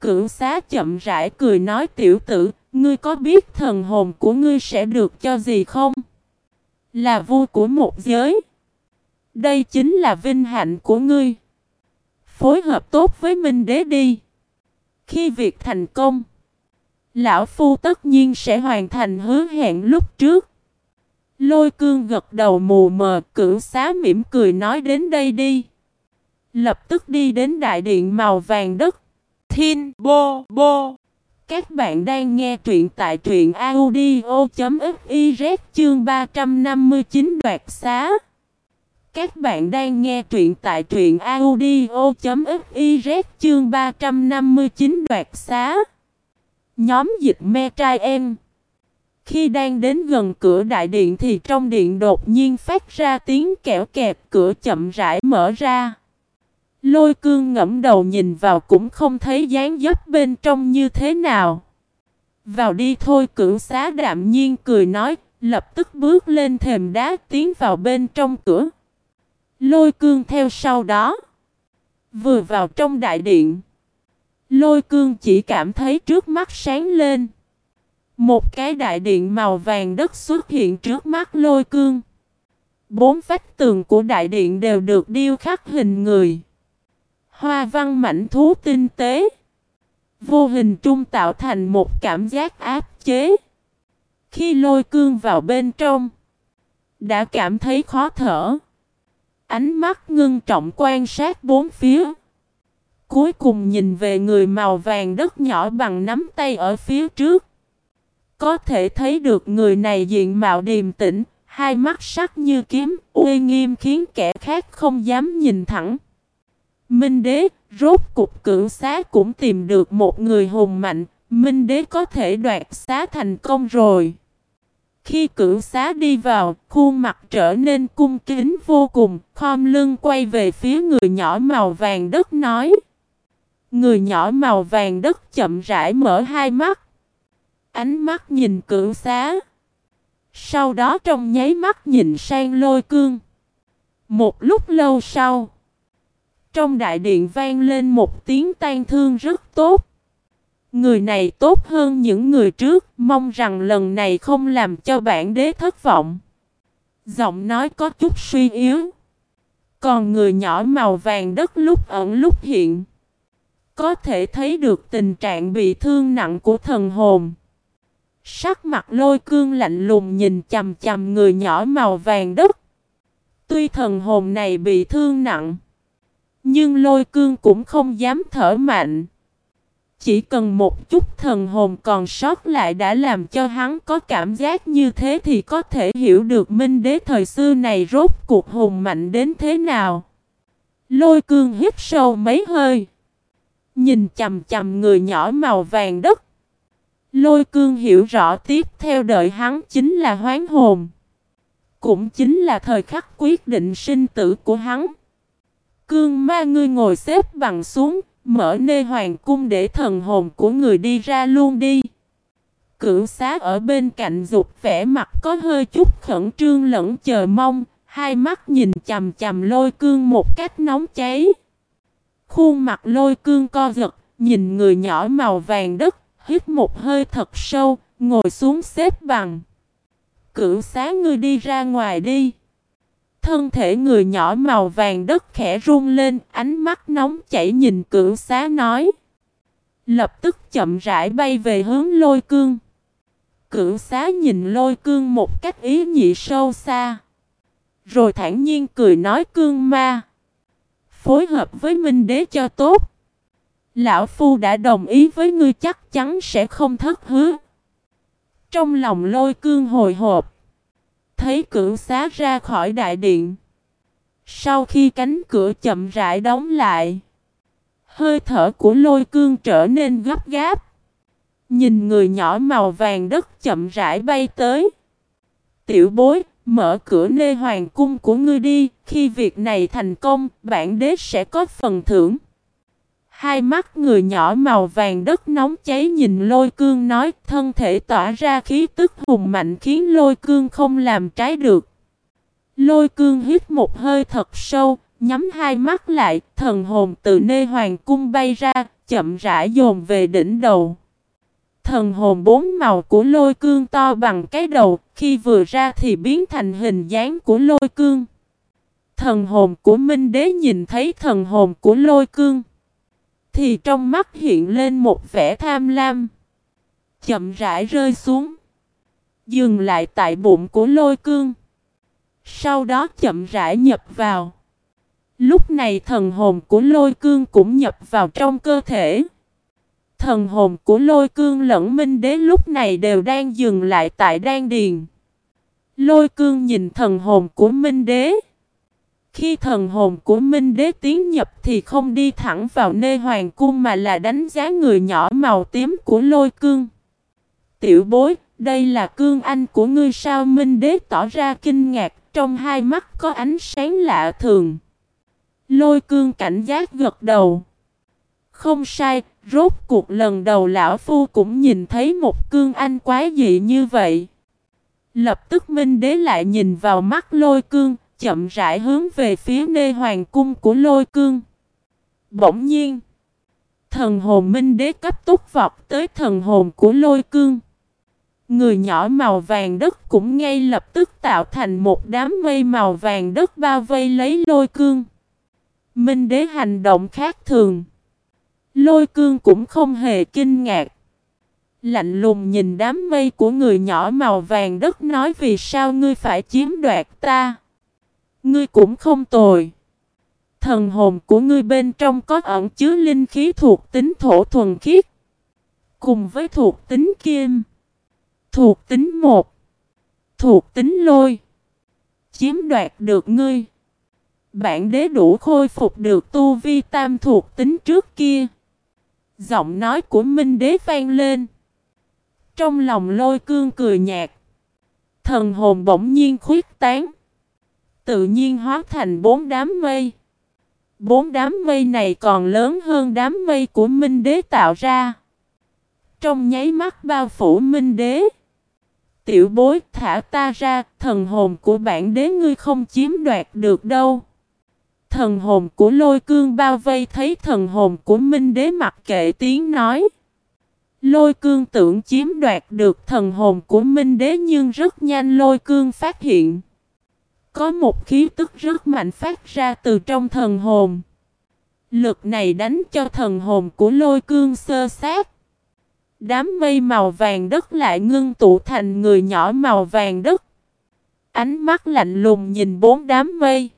Cửu xá chậm rãi cười nói tiểu tử, ngươi có biết thần hồn của ngươi sẽ được cho gì không? Là vua của một giới. Đây chính là vinh hạnh của ngươi. Phối hợp tốt với Minh Đế đi. Khi việc thành công, Lão Phu tất nhiên sẽ hoàn thành hứa hẹn lúc trước. Lôi cương gật đầu mù mờ, cửu xá mỉm cười nói đến đây đi. Lập tức đi đến đại điện màu vàng đất. Thiên bô bô. Các bạn đang nghe truyện tại truyện audio.fiz chương 359 đoạt xá. Các bạn đang nghe truyện tại truyện audio.fiz chương 359 đoạt xá. Nhóm dịch me trai em. Khi đang đến gần cửa đại điện thì trong điện đột nhiên phát ra tiếng kẹo kẹt cửa chậm rãi mở ra. Lôi cương ngẫm đầu nhìn vào cũng không thấy dáng dấp bên trong như thế nào. Vào đi thôi cửu xá đạm nhiên cười nói, lập tức bước lên thềm đá tiến vào bên trong cửa. Lôi cương theo sau đó. Vừa vào trong đại điện. Lôi cương chỉ cảm thấy trước mắt sáng lên. Một cái đại điện màu vàng đất xuất hiện trước mắt lôi cương. Bốn vách tường của đại điện đều được điêu khắc hình người. Hoa văn mảnh thú tinh tế. Vô hình trung tạo thành một cảm giác áp chế. Khi lôi cương vào bên trong. Đã cảm thấy khó thở. Ánh mắt ngưng trọng quan sát bốn phía. Cuối cùng nhìn về người màu vàng đất nhỏ bằng nắm tay ở phía trước. Có thể thấy được người này diện mạo điềm tĩnh, hai mắt sắc như kiếm, uy nghiêm khiến kẻ khác không dám nhìn thẳng. Minh đế, rốt cục cưỡng xá cũng tìm được một người hùng mạnh, Minh đế có thể đoạt xá thành công rồi. Khi cửu xá đi vào, khuôn mặt trở nên cung kính vô cùng, khom lưng quay về phía người nhỏ màu vàng đất nói. Người nhỏ màu vàng đất chậm rãi mở hai mắt. Ánh mắt nhìn cửu xá. Sau đó trong nháy mắt nhìn sang lôi cương. Một lúc lâu sau. Trong đại điện vang lên một tiếng tan thương rất tốt. Người này tốt hơn những người trước, mong rằng lần này không làm cho bản đế thất vọng. Giọng nói có chút suy yếu. Còn người nhỏ màu vàng đất lúc ẩn lúc hiện. Có thể thấy được tình trạng bị thương nặng của thần hồn. Sắc mặt lôi cương lạnh lùng nhìn chầm chầm người nhỏ màu vàng đất. Tuy thần hồn này bị thương nặng. Nhưng lôi cương cũng không dám thở mạnh. Chỉ cần một chút thần hồn còn sót lại đã làm cho hắn có cảm giác như thế thì có thể hiểu được minh đế thời xưa này rốt cuộc hùng mạnh đến thế nào. Lôi cương hít sâu mấy hơi. Nhìn chầm chầm người nhỏ màu vàng đất. Lôi cương hiểu rõ tiếp theo đợi hắn chính là hoán hồn. Cũng chính là thời khắc quyết định sinh tử của hắn. Cương ma ngươi ngồi xếp bằng xuống, mở nê hoàng cung để thần hồn của người đi ra luôn đi. Cửu xá ở bên cạnh dục vẻ mặt có hơi chút khẩn trương lẫn chờ mong, hai mắt nhìn chầm chầm lôi cương một cách nóng cháy. Khuôn mặt lôi cương co giật, nhìn người nhỏ màu vàng đất, hít một hơi thật sâu, ngồi xuống xếp bằng. Cửu xá ngươi đi ra ngoài đi. Thân thể người nhỏ màu vàng đất khẽ run lên, ánh mắt nóng chảy nhìn cửu xá nói. Lập tức chậm rãi bay về hướng lôi cương. Cửu xá nhìn lôi cương một cách ý nhị sâu xa. Rồi thản nhiên cười nói cương ma. Phối hợp với Minh Đế cho tốt. Lão Phu đã đồng ý với ngươi chắc chắn sẽ không thất hứa. Trong lòng lôi cương hồi hộp. Thấy cửu xá ra khỏi đại điện. Sau khi cánh cửa chậm rãi đóng lại. Hơi thở của lôi cương trở nên gấp gáp. Nhìn người nhỏ màu vàng đất chậm rãi bay tới. Tiểu bối, mở cửa nê hoàng cung của ngươi đi. Khi việc này thành công, bản đế sẽ có phần thưởng. Hai mắt người nhỏ màu vàng đất nóng cháy nhìn lôi cương nói thân thể tỏa ra khí tức hùng mạnh khiến lôi cương không làm trái được. Lôi cương hít một hơi thật sâu, Nhắm hai mắt lại, thần hồn từ nơi hoàng cung bay ra, chậm rãi dồn về đỉnh đầu. Thần hồn bốn màu của lôi cương to bằng cái đầu, khi vừa ra thì biến thành hình dáng của lôi cương. Thần hồn của Minh Đế nhìn thấy thần hồn của lôi cương. Thì trong mắt hiện lên một vẻ tham lam. Chậm rãi rơi xuống. Dừng lại tại bụng của lôi cương. Sau đó chậm rãi nhập vào. Lúc này thần hồn của lôi cương cũng nhập vào trong cơ thể. Thần hồn của lôi cương lẫn minh đế lúc này đều đang dừng lại tại đan điền. Lôi cương nhìn thần hồn của minh đế. Khi thần hồn của minh đế tiến nhập thì không đi thẳng vào nơi hoàng cung mà là đánh giá người nhỏ màu tím của lôi cương. Tiểu bối, đây là cương anh của ngươi sao minh đế tỏ ra kinh ngạc, trong hai mắt có ánh sáng lạ thường. Lôi cương cảnh giác gật đầu. Không sai, rốt cuộc lần đầu lão phu cũng nhìn thấy một cương anh quái dị như vậy. Lập tức Minh Đế lại nhìn vào mắt lôi cương, chậm rãi hướng về phía nê hoàng cung của lôi cương. Bỗng nhiên, thần hồn Minh Đế cấp túc vọt tới thần hồn của lôi cương. Người nhỏ màu vàng đất cũng ngay lập tức tạo thành một đám mây màu vàng đất bao vây lấy lôi cương. Minh đế hành động khác thường. Lôi cương cũng không hề kinh ngạc. Lạnh lùng nhìn đám mây của người nhỏ màu vàng đất nói vì sao ngươi phải chiếm đoạt ta. Ngươi cũng không tồi. Thần hồn của ngươi bên trong có ẩn chứa linh khí thuộc tính thổ thuần khiết. Cùng với thuộc tính kim. Thuộc tính một. Thuộc tính lôi. Chiếm đoạt được ngươi. Bản đế đủ khôi phục được tu vi tam thuộc tính trước kia. Giọng nói của Minh đế vang lên. Trong lòng lôi cương cười nhạt. Thần hồn bỗng nhiên khuyết tán. Tự nhiên hóa thành bốn đám mây. Bốn đám mây này còn lớn hơn đám mây của Minh đế tạo ra. Trong nháy mắt bao phủ Minh đế. Tiểu bối thả ta ra, thần hồn của bản đế ngươi không chiếm đoạt được đâu. Thần hồn của lôi cương bao vây thấy thần hồn của Minh Đế mặc kệ tiếng nói. Lôi cương tưởng chiếm đoạt được thần hồn của Minh Đế nhưng rất nhanh lôi cương phát hiện. Có một khí tức rất mạnh phát ra từ trong thần hồn. Lực này đánh cho thần hồn của lôi cương sơ sát. Đám mây màu vàng đất lại ngưng tụ thành người nhỏ màu vàng đất. Ánh mắt lạnh lùng nhìn bốn đám mây.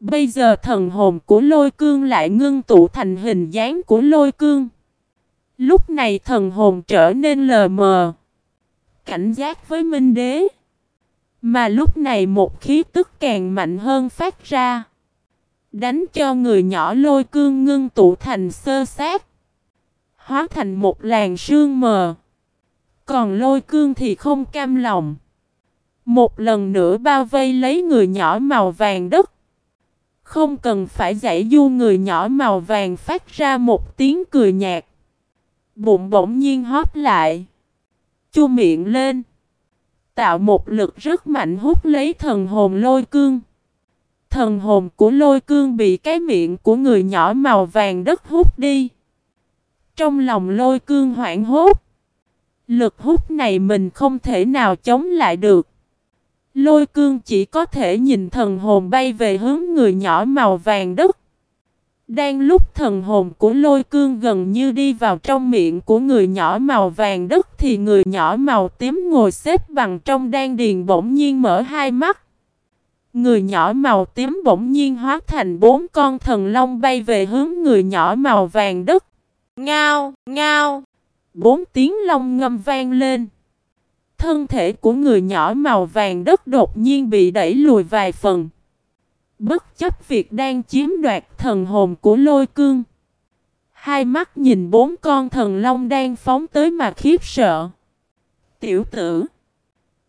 Bây giờ thần hồn của lôi cương lại ngưng tụ thành hình dáng của lôi cương. Lúc này thần hồn trở nên lờ mờ. Cảnh giác với minh đế. Mà lúc này một khí tức càng mạnh hơn phát ra. Đánh cho người nhỏ lôi cương ngưng tụ thành sơ sát. Hóa thành một làn sương mờ. Còn lôi cương thì không cam lòng. Một lần nữa bao vây lấy người nhỏ màu vàng đất. Không cần phải giải du người nhỏ màu vàng phát ra một tiếng cười nhạt. Bụng bỗng nhiên hóp lại. Chu miệng lên. Tạo một lực rất mạnh hút lấy thần hồn lôi cương. Thần hồn của lôi cương bị cái miệng của người nhỏ màu vàng đất hút đi. Trong lòng lôi cương hoảng hốt. Lực hút này mình không thể nào chống lại được. Lôi cương chỉ có thể nhìn thần hồn bay về hướng người nhỏ màu vàng đất. Đang lúc thần hồn của lôi cương gần như đi vào trong miệng của người nhỏ màu vàng đất thì người nhỏ màu tím ngồi xếp bằng trong đan điền bỗng nhiên mở hai mắt. Người nhỏ màu tím bỗng nhiên hóa thành bốn con thần long bay về hướng người nhỏ màu vàng đất. Ngao, ngao. Bốn tiếng long ngâm vang lên. Thân thể của người nhỏ màu vàng đất đột nhiên bị đẩy lùi vài phần. Bất chấp việc đang chiếm đoạt thần hồn của lôi cương. Hai mắt nhìn bốn con thần long đang phóng tới mà khiếp sợ. Tiểu tử.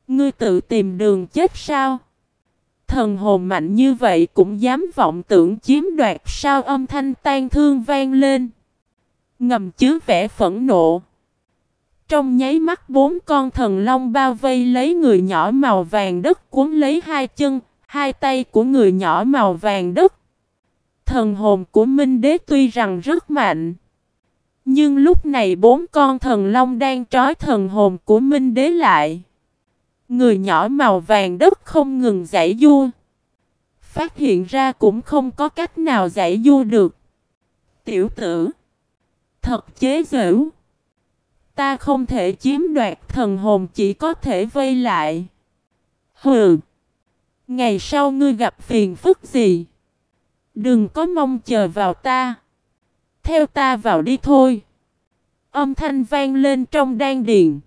Ngươi tự tìm đường chết sao? Thần hồn mạnh như vậy cũng dám vọng tưởng chiếm đoạt sao âm thanh tan thương vang lên. Ngầm chứa vẻ phẫn nộ. Trong nháy mắt bốn con thần long bao vây lấy người nhỏ màu vàng đất cuốn lấy hai chân, hai tay của người nhỏ màu vàng đất. Thần hồn của Minh Đế tuy rằng rất mạnh. Nhưng lúc này bốn con thần long đang trói thần hồn của Minh Đế lại. Người nhỏ màu vàng đất không ngừng giải vua. Phát hiện ra cũng không có cách nào giải vua được. Tiểu tử. Thật chế giễu. Ta không thể chiếm đoạt thần hồn chỉ có thể vây lại. Hừ. Ngày sau ngươi gặp phiền phức gì? Đừng có mong chờ vào ta. Theo ta vào đi thôi. Âm thanh vang lên trong đan điền.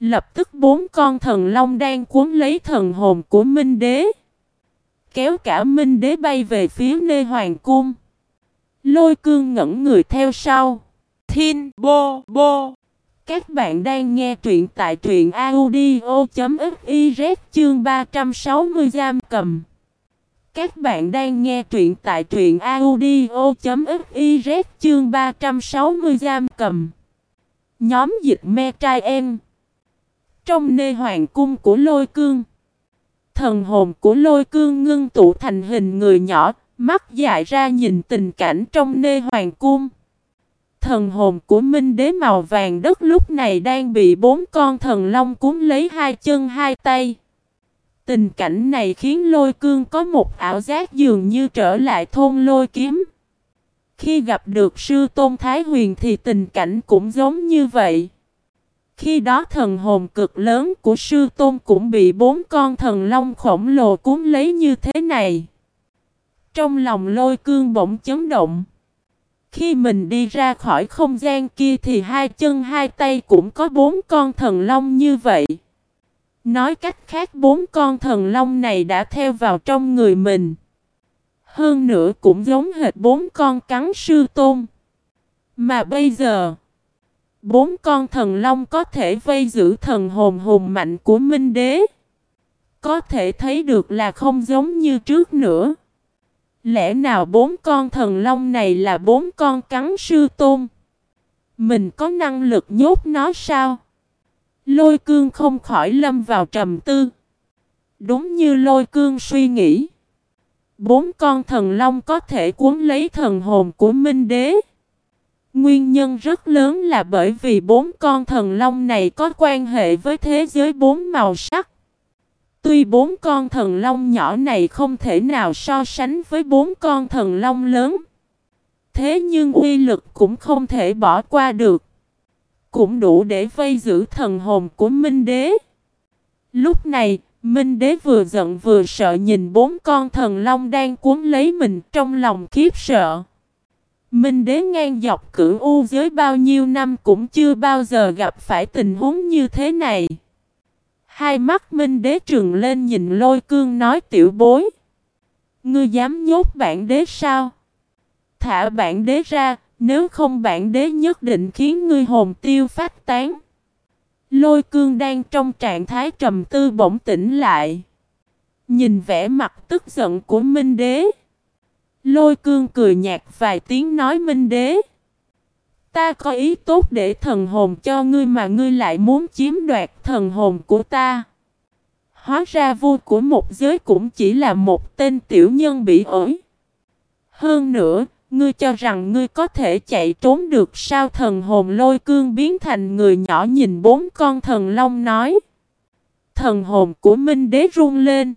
Lập tức bốn con thần long đang cuốn lấy thần hồn của Minh Đế. Kéo cả Minh Đế bay về phía Nê Hoàng Cung. Lôi cương ngẩn người theo sau. Thiên bô bô. Các bạn đang nghe truyện tại truyện audio.fiz chương 360 giam cầm. Các bạn đang nghe truyện tại truyện audio.fiz chương 360 giam cầm. Nhóm dịch me trai em. Trong nê hoàng cung của lôi cương. Thần hồn của lôi cương ngưng tụ thành hình người nhỏ, mắt dại ra nhìn tình cảnh trong nê hoàng cung. Thần hồn của Minh Đế màu vàng đất lúc này đang bị bốn con thần long cuốn lấy hai chân hai tay. Tình cảnh này khiến lôi cương có một ảo giác dường như trở lại thôn lôi kiếm. Khi gặp được sư Tôn Thái Huyền thì tình cảnh cũng giống như vậy. Khi đó thần hồn cực lớn của sư Tôn cũng bị bốn con thần long khổng lồ cuốn lấy như thế này. Trong lòng lôi cương bỗng chấn động. Khi mình đi ra khỏi không gian kia thì hai chân hai tay cũng có bốn con thần long như vậy. Nói cách khác bốn con thần long này đã theo vào trong người mình. Hơn nữa cũng giống hệt bốn con cắn sư tôn. Mà bây giờ, bốn con thần long có thể vây giữ thần hồn hùng mạnh của Minh Đế. Có thể thấy được là không giống như trước nữa. Lẽ nào bốn con thần long này là bốn con cắn sư tôn? Mình có năng lực nhốt nó sao? Lôi cương không khỏi lâm vào trầm tư. Đúng như lôi cương suy nghĩ. Bốn con thần long có thể cuốn lấy thần hồn của Minh Đế. Nguyên nhân rất lớn là bởi vì bốn con thần long này có quan hệ với thế giới bốn màu sắc. Tuy bốn con thần long nhỏ này không thể nào so sánh với bốn con thần long lớn. Thế nhưng uy lực cũng không thể bỏ qua được. Cũng đủ để vây giữ thần hồn của Minh Đế. Lúc này, Minh Đế vừa giận vừa sợ nhìn bốn con thần long đang cuốn lấy mình trong lòng khiếp sợ. Minh Đế ngang dọc cửu u giới bao nhiêu năm cũng chưa bao giờ gặp phải tình huống như thế này. Hai mắt Minh Đế trừng lên nhìn lôi cương nói tiểu bối. Ngươi dám nhốt bản đế sao? Thả bản đế ra, nếu không bản đế nhất định khiến ngươi hồn tiêu phát tán. Lôi cương đang trong trạng thái trầm tư bỗng tỉnh lại. Nhìn vẻ mặt tức giận của Minh Đế. Lôi cương cười nhạt vài tiếng nói Minh Đế. Ta có ý tốt để thần hồn cho ngươi mà ngươi lại muốn chiếm đoạt thần hồn của ta. Hóa ra vua của một giới cũng chỉ là một tên tiểu nhân bị ổi. Hơn nữa, ngươi cho rằng ngươi có thể chạy trốn được sao thần hồn lôi cương biến thành người nhỏ nhìn bốn con thần long nói. Thần hồn của Minh Đế run lên.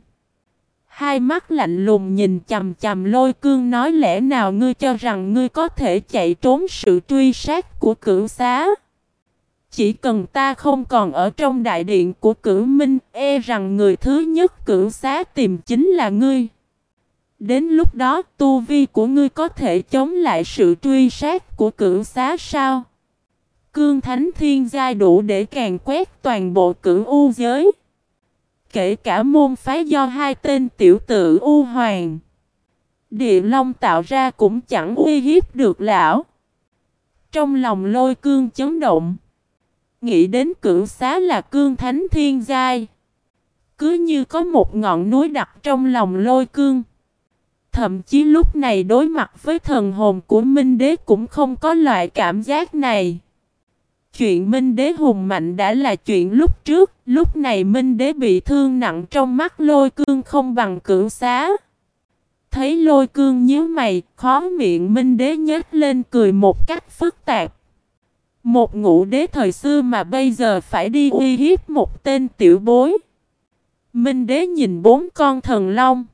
Hai mắt lạnh lùng nhìn chầm chầm lôi cương nói lẽ nào ngươi cho rằng ngươi có thể chạy trốn sự truy sát của cửu xá. Chỉ cần ta không còn ở trong đại điện của cửu minh e rằng người thứ nhất cửu xá tìm chính là ngươi. Đến lúc đó, tu vi của ngươi có thể chống lại sự truy sát của cửu xá sao? Cương Thánh Thiên giai đủ để càng quét toàn bộ cửu u giới. Kể cả môn phái do hai tên tiểu tử U Hoàng. Địa Long tạo ra cũng chẳng uy hiếp được lão. Trong lòng lôi cương chấn động. Nghĩ đến cửu xá là cương thánh thiên giai. Cứ như có một ngọn núi đặt trong lòng lôi cương. Thậm chí lúc này đối mặt với thần hồn của Minh Đế cũng không có loại cảm giác này. Chuyện Minh Đế hùng mạnh đã là chuyện lúc trước, lúc này Minh Đế bị thương nặng trong mắt lôi cương không bằng cửu xá. Thấy lôi cương nhíu mày, khó miệng minh đế nhếch lên cười một cách phức tạp. Một ngũ đế thời xưa mà bây giờ phải đi uy hiếp một tên tiểu bối. Minh đế nhìn bốn con thần long.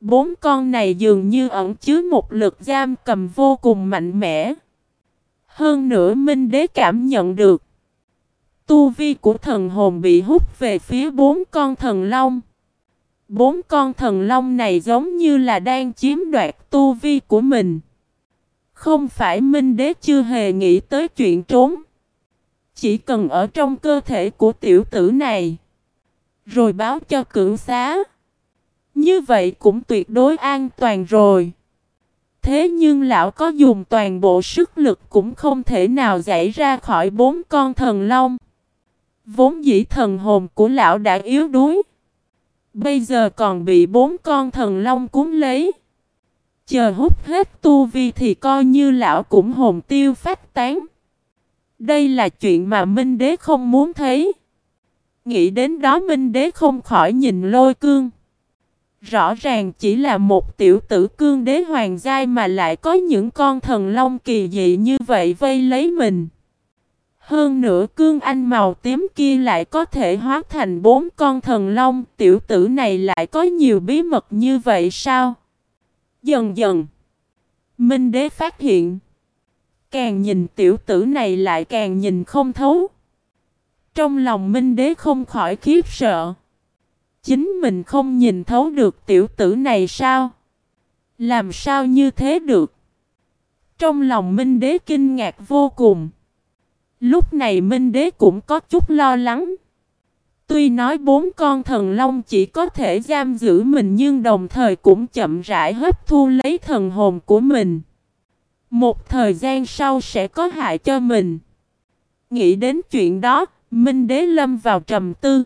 Bốn con này dường như ẩn chứa một lực giam cầm vô cùng mạnh mẽ. Hơn nữa Minh đế cảm nhận được. Tu vi của thần hồn bị hút về phía bốn con thần long. Bốn con thần long này giống như là đang chiếm đoạt tu vi của mình. Không phải Minh Đế chưa hề nghĩ tới chuyện trốn. Chỉ cần ở trong cơ thể của tiểu tử này. Rồi báo cho cửu xá. Như vậy cũng tuyệt đối an toàn rồi. Thế nhưng lão có dùng toàn bộ sức lực cũng không thể nào giải ra khỏi bốn con thần long. Vốn dĩ thần hồn của lão đã yếu đuối. Bây giờ còn bị bốn con thần long cuốn lấy. Chờ hút hết tu vi thì coi như lão cũng hồn tiêu phát tán. Đây là chuyện mà Minh Đế không muốn thấy. Nghĩ đến đó Minh Đế không khỏi nhìn lôi cương. Rõ ràng chỉ là một tiểu tử cương đế hoàng giai mà lại có những con thần long kỳ dị như vậy vây lấy mình. Hơn nữa cương anh màu tím kia lại có thể hóa thành bốn con thần long, tiểu tử này lại có nhiều bí mật như vậy sao? Dần dần, Minh đế phát hiện, càng nhìn tiểu tử này lại càng nhìn không thấu. Trong lòng Minh đế không khỏi khiếp sợ. Chính mình không nhìn thấu được tiểu tử này sao? Làm sao như thế được? Trong lòng Minh đế kinh ngạc vô cùng. Lúc này Minh Đế cũng có chút lo lắng. Tuy nói bốn con thần long chỉ có thể giam giữ mình nhưng đồng thời cũng chậm rãi hấp thu lấy thần hồn của mình. Một thời gian sau sẽ có hại cho mình. Nghĩ đến chuyện đó, Minh Đế lâm vào trầm tư.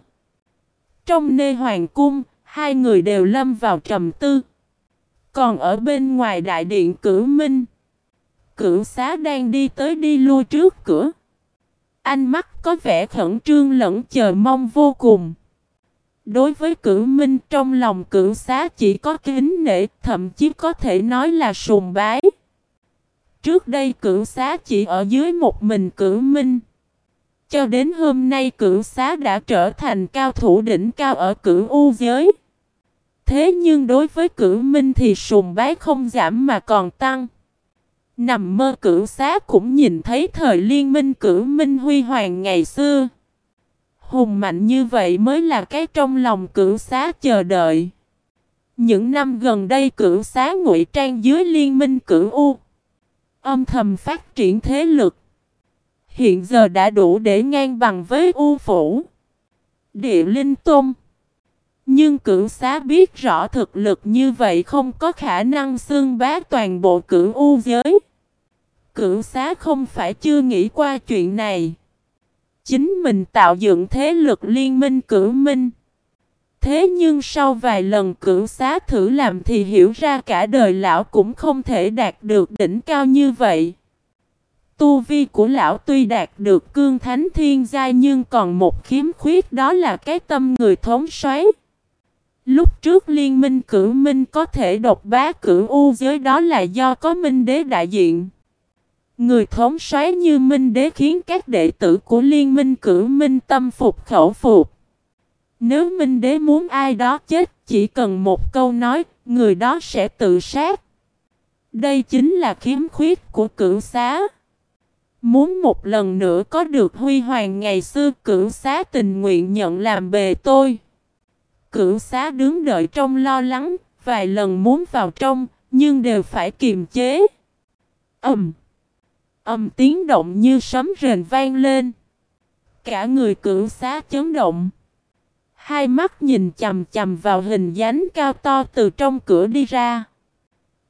Trong nê hoàng cung, hai người đều lâm vào trầm tư. Còn ở bên ngoài đại điện cửu Minh, cửu xá đang đi tới đi lui trước cửa. Ánh mắt có vẻ khẩn trương lẫn chờ mong vô cùng. Đối với cửu minh trong lòng cửu xá chỉ có kính nể, thậm chí có thể nói là sùng bái. Trước đây cửu xá chỉ ở dưới một mình cửu minh. Cho đến hôm nay cửu xá đã trở thành cao thủ đỉnh cao ở cửu u giới. Thế nhưng đối với cửu minh thì sùng bái không giảm mà còn tăng. Nằm mơ cửu xá cũng nhìn thấy thời liên minh cửu minh huy hoàng ngày xưa. Hùng mạnh như vậy mới là cái trong lòng cửu xá chờ đợi. Những năm gần đây cửu xá ngụy trang dưới liên minh cửu U. Âm thầm phát triển thế lực. Hiện giờ đã đủ để ngang bằng với U Phủ. Địa Linh Tôn. Nhưng cửu xá biết rõ thực lực như vậy không có khả năng xương bá toàn bộ cửu U giới. Cửu xá không phải chưa nghĩ qua chuyện này. Chính mình tạo dựng thế lực liên minh cửu minh. Thế nhưng sau vài lần cửu xá thử làm thì hiểu ra cả đời lão cũng không thể đạt được đỉnh cao như vậy. Tu vi của lão tuy đạt được cương thánh thiên giai nhưng còn một khiếm khuyết đó là cái tâm người thống xoáy. Lúc trước liên minh cửu minh có thể độc bá cửu u giới đó là do có minh đế đại diện. Người thống xoáy như Minh Đế khiến các đệ tử của Liên minh cử Minh tâm phục khẩu phục. Nếu Minh Đế muốn ai đó chết, chỉ cần một câu nói, người đó sẽ tự sát. Đây chính là khiếm khuyết của cửu xá. Muốn một lần nữa có được huy hoàng ngày xưa cửu xá tình nguyện nhận làm bề tôi. Cửu xá đứng đợi trong lo lắng, vài lần muốn vào trong, nhưng đều phải kiềm chế. Ẩm! Âm tiếng động như sấm rền vang lên. Cả người cửu xá chấn động. Hai mắt nhìn chầm chầm vào hình dáng cao to từ trong cửa đi ra.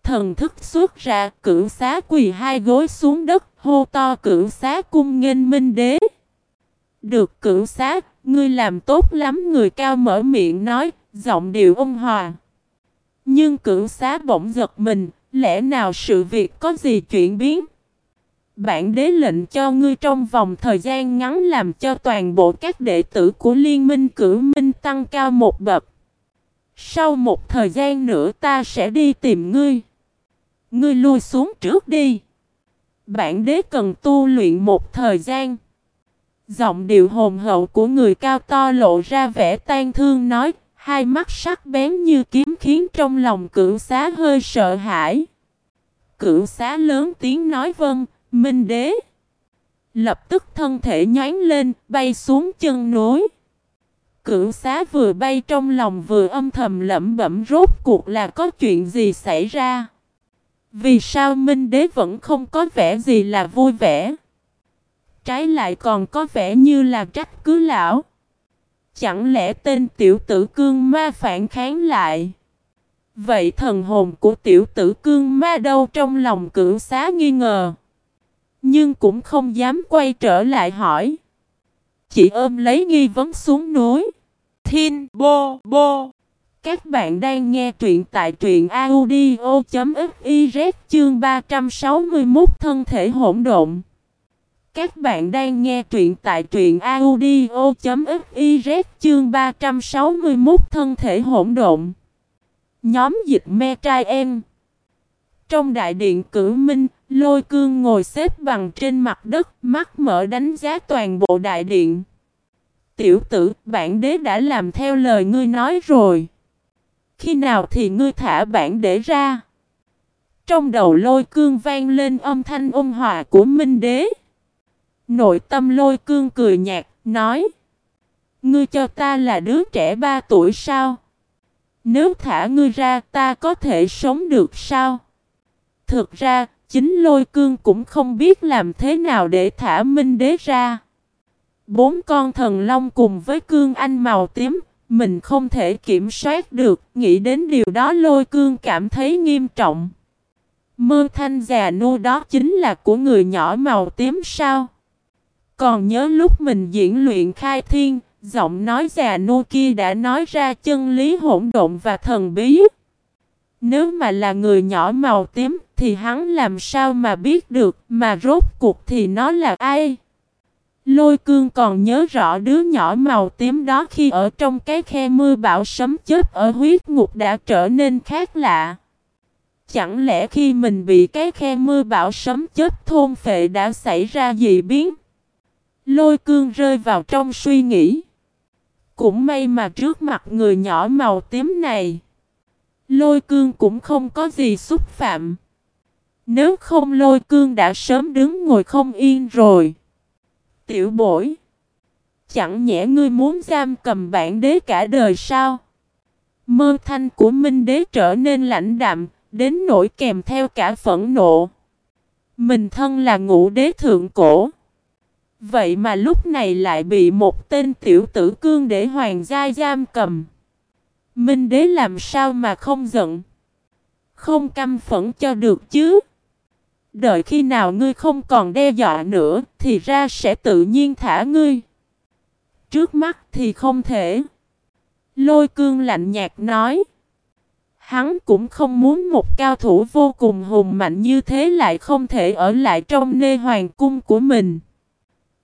Thần thức xuất ra cửu xá quỳ hai gối xuống đất hô to cửu xá cung nghênh minh đế. Được cửu xá, ngươi làm tốt lắm người cao mở miệng nói, giọng điệu ôn hòa. Nhưng cửu xá bỗng giật mình, lẽ nào sự việc có gì chuyển biến? Bản đế lệnh cho ngươi trong vòng thời gian ngắn làm cho toàn bộ các đệ tử của liên minh cử minh tăng cao một bậc. Sau một thời gian nữa ta sẽ đi tìm ngươi. Ngươi lui xuống trước đi. Bản đế cần tu luyện một thời gian. Giọng điệu hồn hậu của người cao to lộ ra vẻ tan thương nói, hai mắt sắc bén như kiếm khiến trong lòng cửu xá hơi sợ hãi. Cửu xá lớn tiếng nói vâng, minh đế. Lập tức thân thể nhán lên, bay xuống chân núi. Cửu xá vừa bay trong lòng vừa âm thầm lẩm bẩm rốt cuộc là có chuyện gì xảy ra. Vì sao Minh Đế vẫn không có vẻ gì là vui vẻ? Trái lại còn có vẻ như là trách cứ lão. Chẳng lẽ tên tiểu tử cương ma phản kháng lại? Vậy thần hồn của tiểu tử cương ma đâu trong lòng cửu xá nghi ngờ? Nhưng cũng không dám quay trở lại hỏi. Chỉ ôm lấy nghi vấn xuống núi. Thiên bô bô. Các bạn đang nghe truyện tại truyện audio.fiz chương 361 thân thể hỗn độn. Các bạn đang nghe truyện tại truyện audio.fiz chương 361 thân thể hỗn độn. Nhóm dịch me trai em. Trong đại điện cử minh, lôi cương ngồi xếp bằng trên mặt đất, mắt mở đánh giá toàn bộ đại điện. Tiểu tử, bản đế đã làm theo lời ngươi nói rồi. Khi nào thì ngươi thả bản để ra? Trong đầu lôi cương vang lên âm thanh ôn hòa của Minh đế. Nội tâm lôi cương cười nhạt, nói. Ngươi cho ta là đứa trẻ ba tuổi sao? Nếu thả ngươi ra ta có thể sống được sao? Thực ra, chính lôi cương cũng không biết làm thế nào để thả Minh đế ra. Bốn con thần long cùng với cương anh màu tím, mình không thể kiểm soát được, nghĩ đến điều đó lôi cương cảm thấy nghiêm trọng. Mơ thanh già nô đó chính là của người nhỏ màu tím sao? Còn nhớ lúc mình diễn luyện khai thiên, giọng nói già nô kia đã nói ra chân lý hỗn độn và thần bí. Nếu mà là người nhỏ màu tím thì hắn làm sao mà biết được mà rốt cuộc thì nó là ai? Lôi cương còn nhớ rõ đứa nhỏ màu tím đó khi ở trong cái khe mưa bão sấm chết ở huyết ngục đã trở nên khác lạ. Chẳng lẽ khi mình bị cái khe mưa bão sấm chết thôn phệ đã xảy ra gì biến? Lôi cương rơi vào trong suy nghĩ. Cũng may mà trước mặt người nhỏ màu tím này. Lôi cương cũng không có gì xúc phạm. Nếu không lôi cương đã sớm đứng ngồi không yên rồi. Tiểu bổi. Chẳng nhẽ ngươi muốn giam cầm bản đế cả đời sao? Mơ thanh của Minh đế trở nên lãnh đạm, đến nỗi kèm theo cả phẫn nộ. Mình thân là ngũ đế thượng cổ. Vậy mà lúc này lại bị một tên tiểu tử cương để hoàng gia giam cầm. Minh đế làm sao mà không giận? Không căm phẫn cho được chứ? Đợi khi nào ngươi không còn đe dọa nữa thì ra sẽ tự nhiên thả ngươi. Trước mắt thì không thể. Lôi cương lạnh nhạt nói. Hắn cũng không muốn một cao thủ vô cùng hùng mạnh như thế lại không thể ở lại trong nê hoàng cung của mình.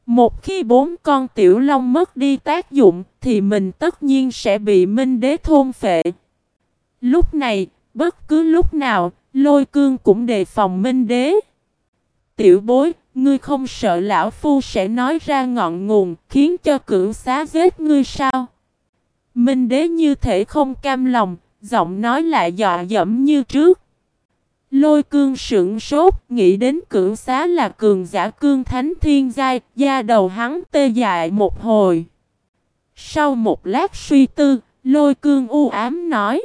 Một khi bốn con tiểu long mất đi tác dụng thì mình tất nhiên sẽ bị minh đế thôn phệ. Lúc này, bất cứ lúc nào, lôi cương cũng đề phòng minh đế. Tiểu bối, ngươi không sợ lão phu sẽ nói ra ngọn nguồn, khiến cho cửu xá giết ngươi sao? Minh đế như thể không cam lòng, giọng nói lại dọa dẫm như trước. Lôi cương sững sốt, nghĩ đến cửu xá là cường giả cương thánh thiên giai, da đầu hắn tê dại một hồi. Sau một lát suy tư, lôi cương u ám nói.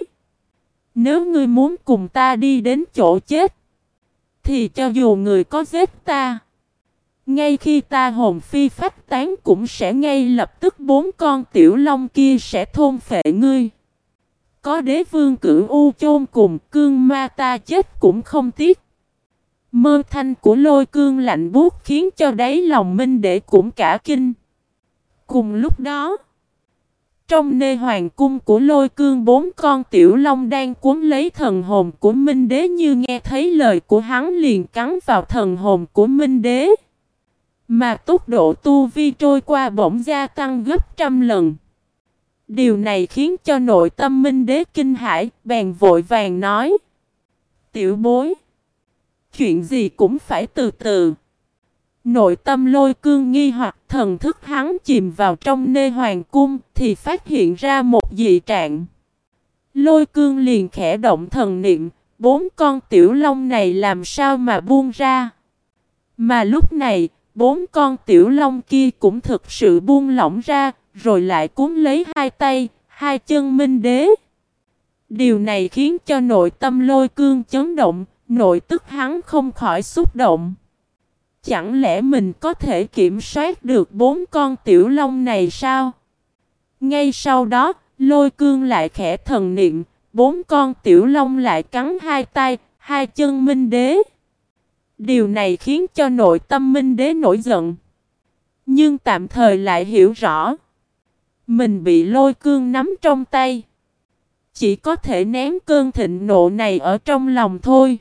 Nếu ngươi muốn cùng ta đi đến chỗ chết, thì cho dù người có giết ta, ngay khi ta hồn phi phách tán cũng sẽ ngay lập tức bốn con tiểu long kia sẽ thôn phệ ngươi. Có đế vương cửu u chôn cùng cương ma ta chết cũng không tiếc. Mơ thanh của lôi cương lạnh buốt khiến cho đáy lòng minh đệ cũng cả kinh. Cùng lúc đó, trong nê hoàng cung của lôi cương bốn con tiểu long đang cuốn lấy thần hồn của minh đế như nghe thấy lời của hắn liền cắn vào thần hồn của minh đế. Mà tốc độ tu vi trôi qua bỗng gia tăng gấp trăm lần. Điều này khiến cho nội tâm minh đế kinh hãi, bèn vội vàng nói. Tiểu bối. Chuyện gì cũng phải từ từ. Nội tâm lôi cương nghi hoặc thần thức hắn chìm vào trong nê hoàng cung thì phát hiện ra một dị trạng. Lôi cương liền khẽ động thần niệm, bốn con tiểu long này làm sao mà buông ra. Mà lúc này, bốn con tiểu long kia cũng thực sự buông lỏng ra, rồi lại cuốn lấy hai tay, hai chân minh đế. Điều này khiến cho nội tâm lôi cương chấn động, nội tức hắn không khỏi xúc động. Chẳng lẽ mình có thể kiểm soát được bốn con tiểu long này sao? Ngay sau đó, lôi cương lại khẽ thần niệm, bốn con tiểu long lại cắn hai tay, hai chân minh đế. Điều này khiến cho nội tâm minh đế nổi giận. Nhưng tạm thời lại hiểu rõ. Mình bị lôi cương nắm trong tay. Chỉ có thể nén cơn thịnh nộ này ở trong lòng thôi.